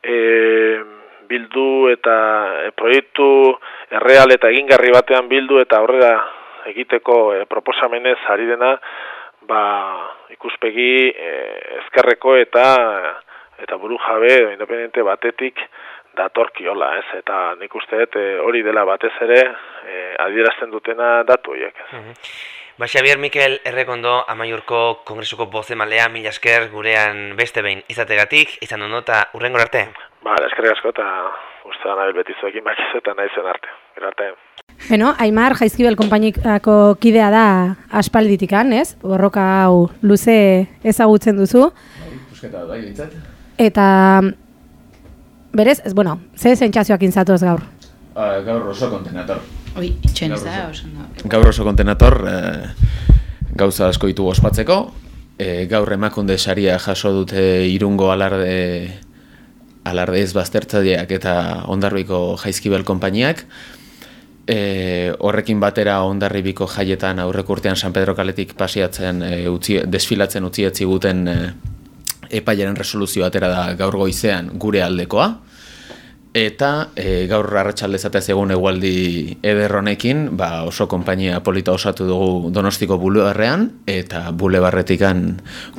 e, bildu eta e, proiektu erreal eta egingarri batean bildu eta aurrera egiteko e, proposamenez ari dena ba, ikuspegi e, ezkerreko eta eta buru jabe independente batetik datorkiola, ez? Eta nik uste e, hori dela batez ere e, adierazten dutena datu horiek. Ba, Xavier Mikel Errekondo Amaiurko Kongresuko boze malea, mila esker gurean beste behin izategatik, izan ondo eta urrengor arte. Ba, esker asko eta uste da nabil betizuekin bakiz eta nahi zen arte. Gero arte. Beno, Aimar Jaizkibel konpainikako kidea da aspalditikan, ez? Borroka hau luze ezagutzen duzu. Busketa bai, bintzat. Eta, berez, ez, bueno, ze zentxazioak intzatu gaur? Uh, gaur oso kontenator. Oi, itxen ez da, oso Gaur oso kontenator, e, gauza asko ditu ospatzeko. E, gaur emakunde saria jaso dute irungo alarde alarde ez baztertzadiak eta ondarribiko jaizkibel konpainiak. E, horrekin batera ondarribiko jaietan aurrek urtean San Pedro Kaletik pasiatzen, e, utzi, desfilatzen utzi guten e, epailaren resoluzio atera da gaur goizean gure aldekoa. Eta e, gaur arratsalde zatez egun egualdi ederronekin, ba oso konpainia polita osatu dugu Donostiko bulebarrean eta bulebarretikan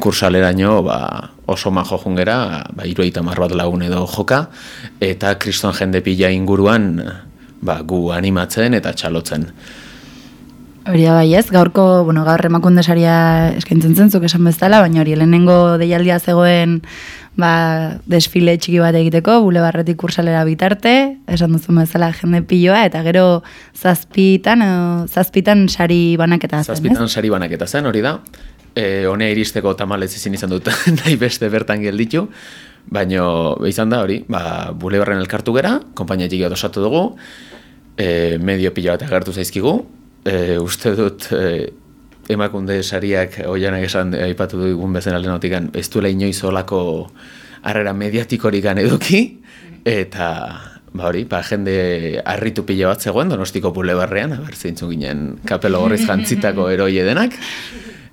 kursaleraino ba oso majo jungera, ba 70 bat lagun edo joka eta kriston jende pila inguruan ba, gu animatzen eta txalotzen. Hori da bai ez, gaurko, bueno, gaur emakunde saria eskaintzen zentzuk esan bezala, baina hori lehenengo deialdia zegoen ba, desfile txiki bat egiteko, bule barretik kursalera bitarte, esan duzu bezala jende piloa, eta gero zazpitan, o, zazpitan sari banaketa zen, Zazpitan sari banaketa zen, hori da. E, honea iristeko tamalez izin izan dut *laughs* nahi beste bertan gelditu, baina izan da hori, ba, bule barren elkartu gera, kompainia txiki bat osatu dugu, e, medio pilo bat agertu zaizkigu, e, uste dut e, emakunde sariak oianak esan aipatu dugun bezen alde ez duela inoiz olako harrera mediatikorik eduki eta ba hori, ba, jende harritu pila bat zegoen donostiko pule barrean, aber zeintzu ginen kapelo horrez jantzitako *laughs* eroi edenak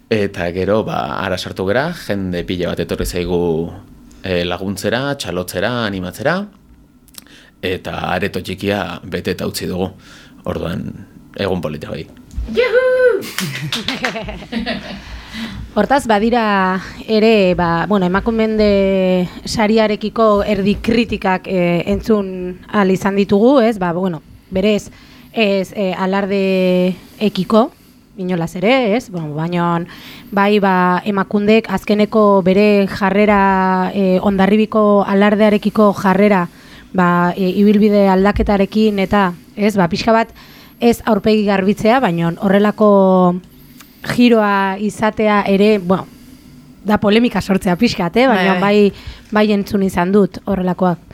eta gero ba, ara sartu gera, jende pila bat etorri zaigu e, laguntzera, txalotzera, animatzera, eta areto txikia bete eta utzi dugu. Orduan, egun polita bai. *laughs* Hortaz, badira ere, ba, bueno, emakumende sariarekiko erdi kritikak e, entzun al izan ditugu, ez? Ba, bueno, berez, ez e, alarde ekiko, inolaz ere, ez? Bueno, baina bai ba, emakundek azkeneko bere jarrera, e, ondarribiko alardearekiko jarrera, ba, e, ibilbide aldaketarekin eta, ez, ba, pixka bat, ez aurpegi garbitzea, baina horrelako giroa izatea ere, bueno, da polemika sortzea pixkat, eh? baina bai, bai entzun izan dut horrelakoak.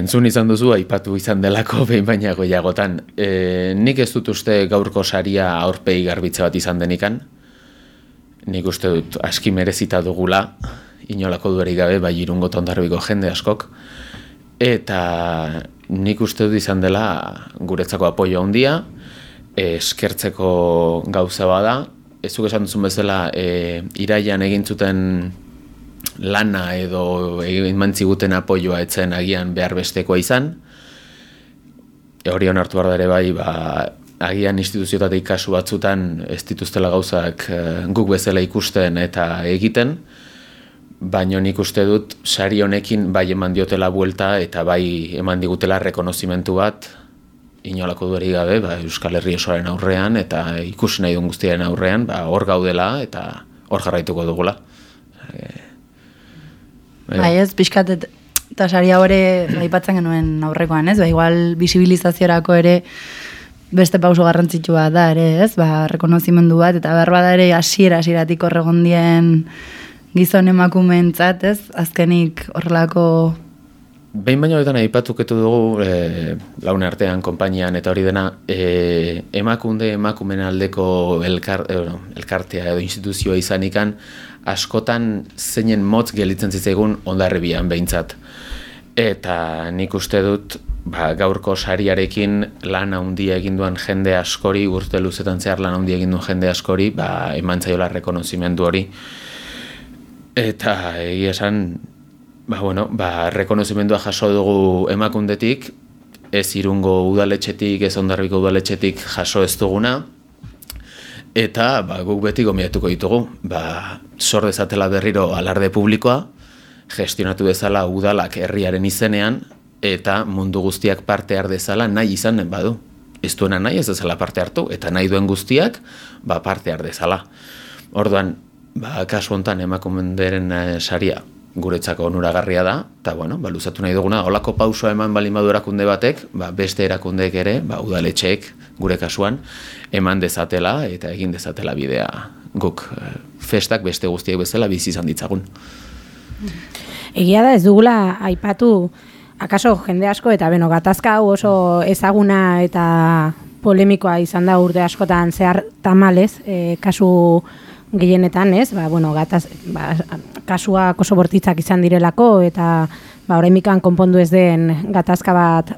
Entzun izan duzu, aipatu izan delako *laughs* behin baina goiagotan. E, nik ez dut uste gaurko saria aurpegi garbitze bat izan denikan. Nik uste dut aski merezita dugula, inolako duerik gabe, bai irungo tondarbiko jende askok. Eta nik uste dut izan dela guretzako apoio handia, eskertzeko gauza bada, ez zuk esan duzun bezala e, iraian egin zuten lana edo egin mantziguten apoioa etzen agian behar bestekoa izan. E, hori hartu behar ere bai, ba, agian instituziotatik kasu batzutan ez dituztela gauzak e, guk bezala ikusten eta egiten, baina nik uste dut sari honekin bai eman diotela buelta eta bai eman digutela rekonozimentu bat inolako dueri gabe ba, Euskal Herri osoaren aurrean eta ikusi nahi duen guztiaren aurrean ba, hor gaudela eta hor jarraituko dugula. E, bai ez, pixkat et- eta saria hori aipatzen genuen aurrekoan, ez? Ba, igual bisibilizaziorako ere beste pauso garrantzitsua da ere, ez? Ba, rekonozimendu bat, eta behar bada ere hasiera hasieratik horregondien gizon emakumeentzat, ez? Azkenik horrelako Behin baino honetan aipatuketu dugu e, laune artean, konpainian eta hori dena e, emakunde emakumen aldeko elkar, e, elkartea edo instituzioa izanikan askotan zeinen motz gelitzen zitzaigun ondarribian behintzat. Eta nik uste dut ba, gaurko sariarekin lan handia egin duen jende askori, urte luzetan zehar lan handia egin duen jende askori, ba, eman zaiola rekonozimendu hori. Eta egia esan, Ba, bueno, ba, rekonozimendua jaso dugu emakundetik, ez irungo udaletxetik, ez ondarbiko udaletxetik jaso ez duguna, eta ba, guk beti gomiatuko ditugu. Ba, sor dezatela berriro alarde publikoa, gestionatu dezala udalak herriaren izenean, eta mundu guztiak parte har dezala nahi izanen badu. Ez duena nahi ez dezala parte hartu, eta nahi duen guztiak ba, parte har dezala. Orduan, ba, kasu hontan emakumenderen eh, saria guretzako onuragarria da, eta bueno, ba, luzatu nahi duguna, olako pausoa eman bali badu erakunde batek, ba, beste erakundeek ere, ba, udaletxeek gure kasuan, eman dezatela eta egin dezatela bidea guk eh, festak beste guztiek bezala bizi izan ditzagun. Egia da ez dugula aipatu akaso jende asko eta beno gatazka hau oso ezaguna eta polemikoa izan da urte askotan zehar tamalez, e, kasu gehienetan, ez? Ba, bueno, gataz, ba, kasuak oso bortitzak izan direlako eta ba oraindikan konpondu ez den gatazka bat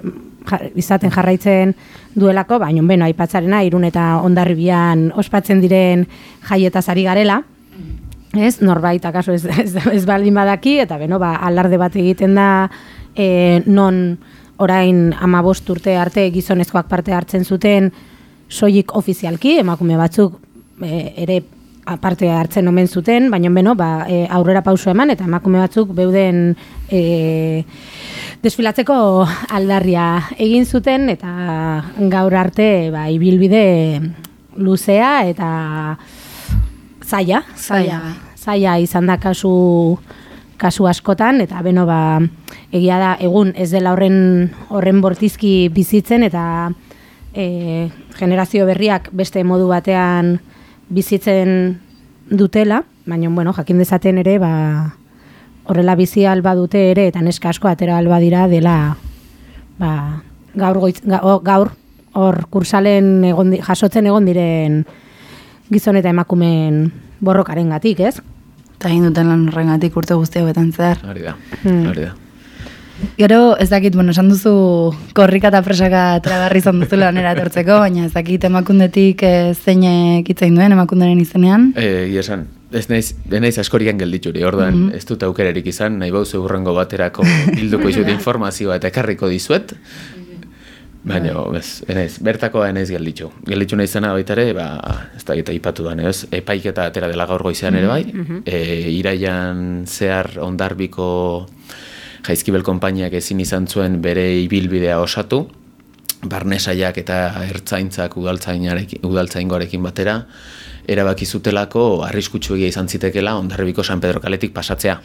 ja, izaten jarraitzen duelako, baina beno aipatzarena Irun eta Hondarribian ospatzen diren jaietaz ari garela. Ez, norbait akaso ez, ez, ez baldin badaki, eta beno, ba, alarde bat egiten da e, non orain amabost urte arte gizonezkoak parte hartzen zuten soilik ofizialki, emakume batzuk e, ere aparte hartzen omen zuten, baina beno, ba, e, aurrera pauso eman, eta emakume batzuk beuden e, desfilatzeko aldarria egin zuten, eta gaur arte ba, ibilbide luzea eta zaila, zaila, Zaila, zaila izan da kasu kasu askotan eta beno ba egia da egun ez dela horren horren bortizki bizitzen eta e, generazio berriak beste modu batean bizitzen dutela, baina bueno, jakin dezaten ere ba horrela bizi alba dute ere eta neska asko atera alba dira dela ba, gaur o- gaur hor kursalen egon jasotzen egon diren gizon eta emakumeen borrokarengatik, ez? Eta egin duten lan horrengatik urte guzti hauetan zer. Hori da, Hmm. hori da. Gero, ez dakit, bueno, esan duzu korrika eta presaka tragarri izan duzu lanera etortzeko, baina ez dakit emakundetik e, zeinek hitzein duen emakunderen izenean. E, esan, Ez naiz, ez naiz askorian geldituri, orduan Mhm. ez dut aukerarik izan, nahi bauzu urrengo baterako bilduko izut *laughs* informazioa eta ekarriko dizuet, baina ez, ez naiz, bertakoa ez naiz gelditzu. Gelditzu nahi zena baita ere, ba, ez da eta ipatu da, ez, epaiketa atera dela gaur goizean ere bai, Mhm. e, iraian zehar ondarbiko jaizkibel konpainiak ezin izan zuen bere ibilbidea osatu, barnesaiak eta ertzaintzak udaltzaingoarekin batera, erabaki zutelako arriskutsuegia izan zitekela ondarbiko San Pedro kaletik pasatzea.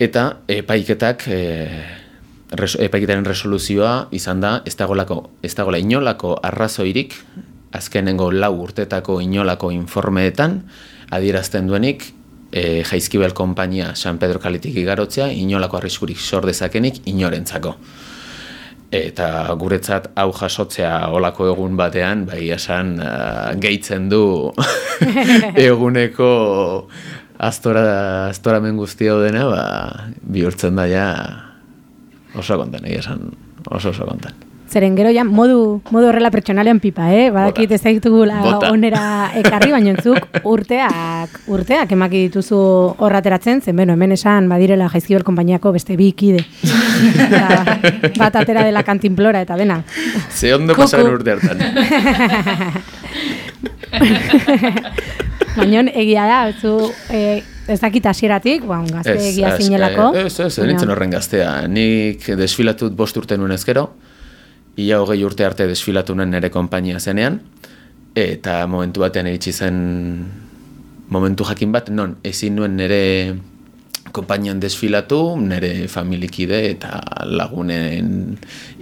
Eta epaiketak e, res, epaiketaren resoluzioa izan da ez dagolako, ez dagola inolako arrazoirik azkenengo lau urtetako inolako informeetan adierazten duenik e, jaizkibel konpainia San Pedro kaletik igarotzea inolako arriskurik sor dezakenik inorentzako. Eta guretzat hau jasotzea olako egun batean, bai esan uh, gehitzen du *laughs* *laughs* eguneko astora, astoramen guztia dena, ba, bihurtzen da ja oso konten, egia esan oso oso konten. Zeren gero ja modu, modu horrela pertsonalean pipa, eh? Badakit ez daitugula onera *laughs* ekarri, baina entzuk urteak, urteak emaki dituzu horrateratzen, zen beno, hemen esan badirela jaizkibel konpainiako beste bi kide. *laughs* Eta bat atera dela kantinplora eta dena. Ze ondo Kuku. pasagen urte hartan. *laughs* Baina egia da, zu, eh, ez dakit hasieratik, ba, gazte egia ez, zinelako. Ez, ez, ez, baina- nintzen horren gaztea. Nik desfilatut bost urte nuen ezkero, ia hogei urte arte desfilatu nuen nire konpainia zenean, eta momentu batean iritsi zen momentu jakin bat, non, ezin nuen nire konpainian desfilatu, nire familikide eta lagunen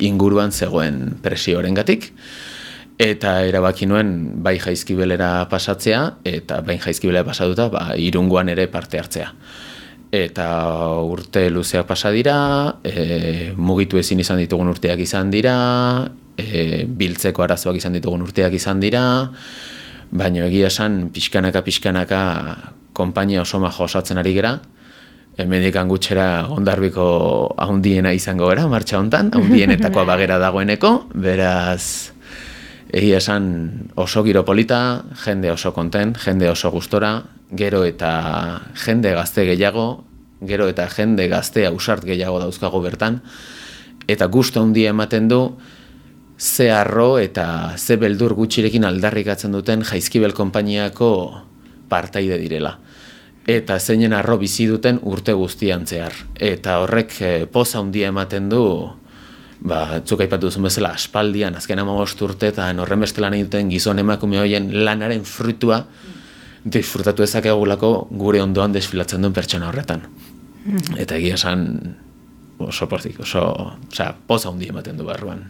inguruan zegoen presioaren gatik, eta erabaki nuen bai jaizkibelera pasatzea, eta bai jaizkibelera pasatuta, ba, irungoan ere parte hartzea eta urte luzeak pasa dira, e, mugitu ezin izan ditugun urteak izan dira, e, biltzeko arazoak izan ditugun urteak izan dira, baina egia esan pixkanaka pixkanaka konpainia oso majo osatzen ari gera, hemendik gutxera ondarbiko haundiena izango gara, martxa hontan, haundienetakoa *laughs* bagera dagoeneko, beraz egia esan oso giro polita, jende oso konten, jende oso gustora, gero eta jende gazte gehiago, gero eta jende gazte ausart gehiago dauzkago bertan, eta gusto handia ematen du, ze arro eta ze beldur gutxirekin aldarrikatzen duten jaizkibel konpainiako partaide direla. Eta zeinen arro bizi duten urte guztian zehar. Eta horrek eh, poza handia ematen du, ba, zuk aipatu duzun bezala, aspaldian, azken amagost urteetan horren beste lan egin duten gizon emakume hoien lanaren frutua, disfrutatu ezakegulako gure ondoan desfilatzen duen pertsona horretan. Eta egia esan oso pozik, oso, osea, poza handi ematen du barruan.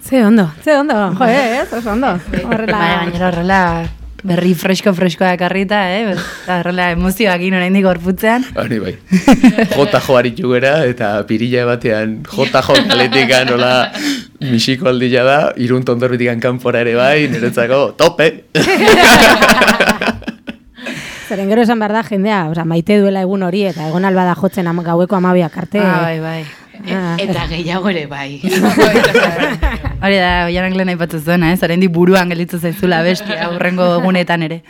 Ze ondo, ze ondo, jo, eh, ez, oso ondo. Horrela, Bai, gainera horrela berri fresko-freskoa ekarrita, eh? Horrela emozioak ino oraindik gorputzean. Hori bai. Jota jo aritu gera, eta pirila batean jota jo kaletika nola misiko aldila da, irun tondorritikan kanpora ere bai, niretzako tope. Zeren gero esan behar da jendea, oza, maite duela egun hori, eta egon alba da jotzen ama, gaueko amabiak arte. Ah, bai, bai. Ah, Eta gehiago ere bai. *laughs* Hori da, oianak lehen aipatu zuena, ez? Oraindik buruan gelditu zaizula bestia aurrengo egunetan ere.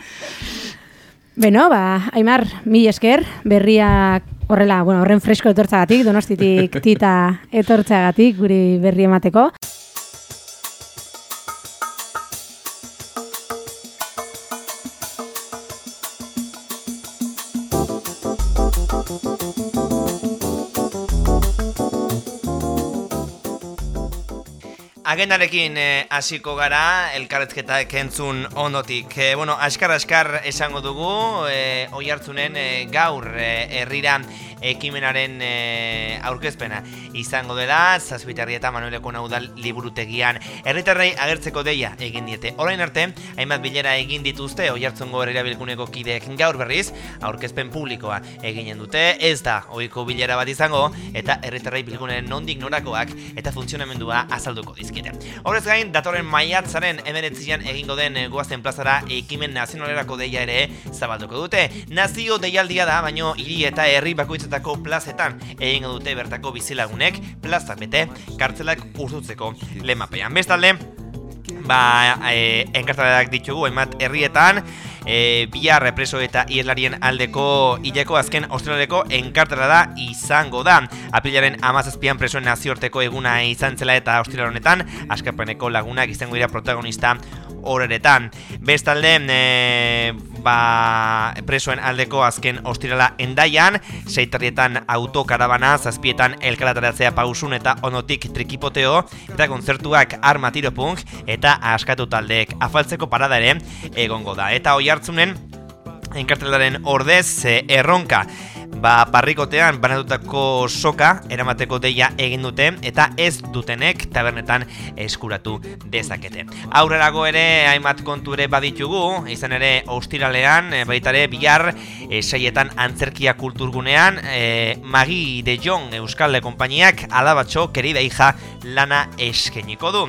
Beno, ba, Aimar, mil esker, berriak horrela, bueno, horren fresko etortzagatik, donostitik tita etortzagatik, guri berri emateko. Agendarekin eh, hasiko gara, elkarrezketa kentzun ondotik. Eh, bueno, askar-askar esango dugu, eh, oi hartzunen eh, gaur herrira ekimenaren eh, aurkezpena izango dela, zazpitarri eta Manueleko naudal liburutegian. Herritarrei agertzeko deia egin diete. Orain arte, hainbat bilera egin dituzte oi hartzungo herrira bilguneko kideek gaur berriz, aurkezpen publikoa eginen dute, ez da ohiko bilera bat izango, eta herritarrei bilguneen nondik norakoak eta funtzionamendua azalduko dizkite. Horrez gain, datorren maiatzaren emeretzian egingo den eh, goazen plazara ekimen nazionalerako deia ere zabalduko dute. Nazio deialdia da, baino hiri eta herri bakoitzetako plazetan egingo dute bertako bizilagunek plazak bete, kartzelak urtutzeko lemapean. Bestalde, ba, e, enkartadak ditugu, hainbat herrietan, e, bihar represo eta ieslarien aldeko hileko azken australaleko enkartara da izango da. Apilaren amazazpian presoen naziorteko eguna izan zela eta australia honetan, askapeneko lagunak izango dira protagonista horeretan. Bestalde, e, ba, presoen aldeko azken ostirala endaian, seitarrietan autokarabana, zazpietan elkarataratzea pausun eta onotik trikipoteo, eta kontzertuak arma tiropunk, eta askatu taldeek afaltzeko parada ere egongo da. Eta oi hartzunen, enkartelaren ordez, e, erronka, ba, parrikotean banatutako soka eramateko deia egin dute eta ez dutenek tabernetan eskuratu dezakete. Aurrerago ere hainbat kontu ere baditugu, izan ere ostiralean, e, baitare bihar e, saietan antzerkia kulturgunean, e, Magi de Jong Euskal Konpainiak alabatxo kerida hija lana eskeniko du.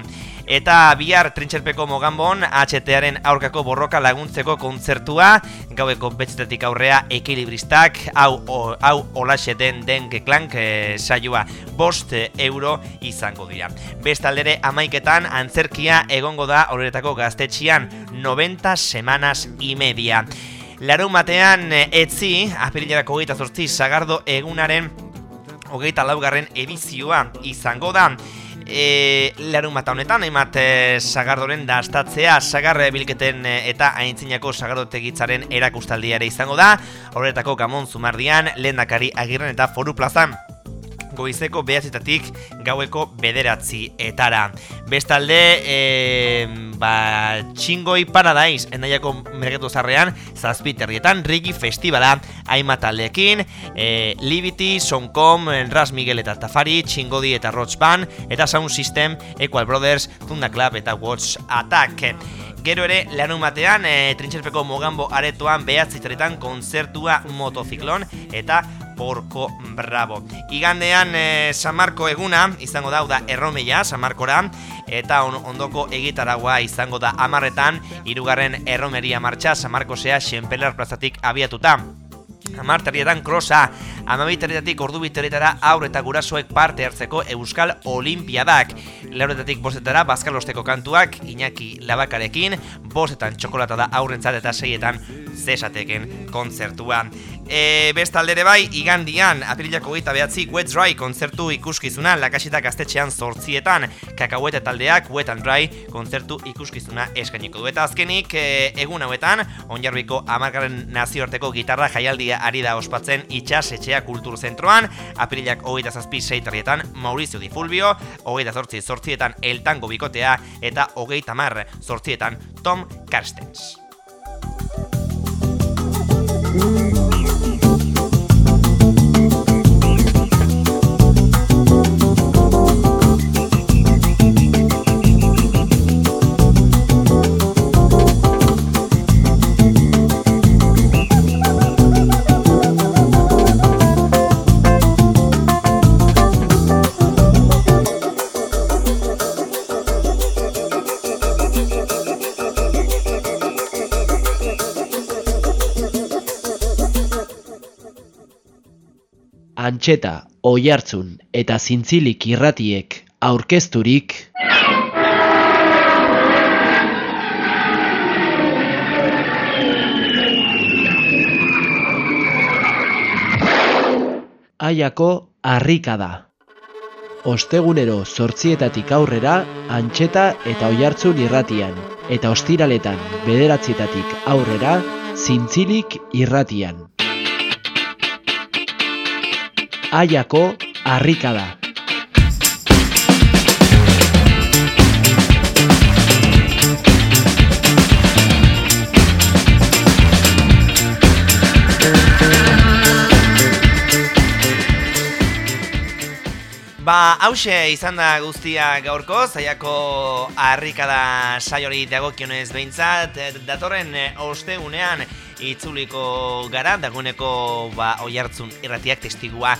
Eta bihar trintxerpeko moganbon HTaren aurkako borroka laguntzeko kontzertua Gaueko betzetatik aurrea ekilibristak Hau, hau olaxe den den geklank e, saioa Bost euro izango dira. Bestaldere amaiketan antzerkia egongo da horretako gaztetxian 90 semanas y media. Larun batean etzi, apirilarako hogeita zortzi, sagardo egunaren hogeita laugarren edizioa izango da e, larun bat honetan, hainbat e, sagardoren dastatzea, sagarre bilketen e, eta aintzinako sagardotegitzaren erakustaldiare izango da, horretako gamon zumardian, lehendakari agirren eta foru plazan goizeko behatzetatik gaueko bederatzi etara. Bestalde, e, ba, txingoi paradaiz endaiako merketu zarrean, zazpiterrietan, rigi festivala hainbat aldekin, e, Liberty, Soncom, Ras Miguel eta Tafari, Txingodi eta Roach Band, eta Sound System, Equal Brothers, Tunda Club eta Watch Attack. Gero ere, lanun batean, e, trintxerpeko mogambo aretoan behatziteretan konzertua motoziklon eta Porco Bravo. Igandean e, San Marco eguna izango da da erromeia San Marcora eta on, ondoko egitaragua izango da amarretan hirugarren erromeria martxa San Marcosea Xenpelar plazatik abiatuta. Amar terrietan krosa, amabiterretatik ordu biterretara aur eta gurasoek parte hartzeko Euskal Olimpiadak. Lauretatik bostetara bazkalosteko kantuak, Iñaki Labakarekin, bostetan txokolata da aurrentzat eta seietan zesateken kontzertua. E, bestaldere bai, igandian, apirilako gita behatzi, Wet Dry kontzertu ikuskizuna, lakasita gaztetxean zortzietan, kakauete taldeak, Wet and Dry kontzertu ikuskizuna eskainiko du. Eta azkenik, e, egun hauetan, onjarbiko amargaren nazioarteko gitarra jaialdia ari da ospatzen itxas etxea kultur zentroan, apirilak hogeita zazpi seitarrietan, Maurizio Di Fulvio, hogeita zortzi zortzietan eltango bikotea, eta hogeita mar zortzietan Tom Karstens. Antxeta, Oihartzun eta Zintzilik irratiek aurkezturik Aiako harrikada. Ostegunero zortzietatik aurrera Antxeta eta Oihartzun irratian eta ostiraletan bederatzietatik aurrera Zintzilik irratian. Aiako harrikada. Ba, hause izan da guztia gaurko, zaiako harrikada saiori dagokionez behintzat, datorren ostegunean itzuliko gara, dagoeneko ba, oiartzun irratiak testigua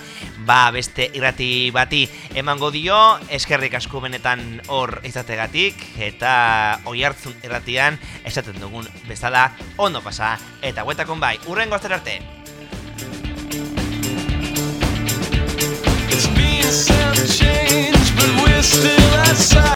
ba, beste irrati bati emango dio, eskerrik asko benetan hor izategatik, eta oiartzun irratian esaten dugun bezala ondo pasa, eta guetakon bai, urrengo azter arte! It's being self-changed, but we're still outside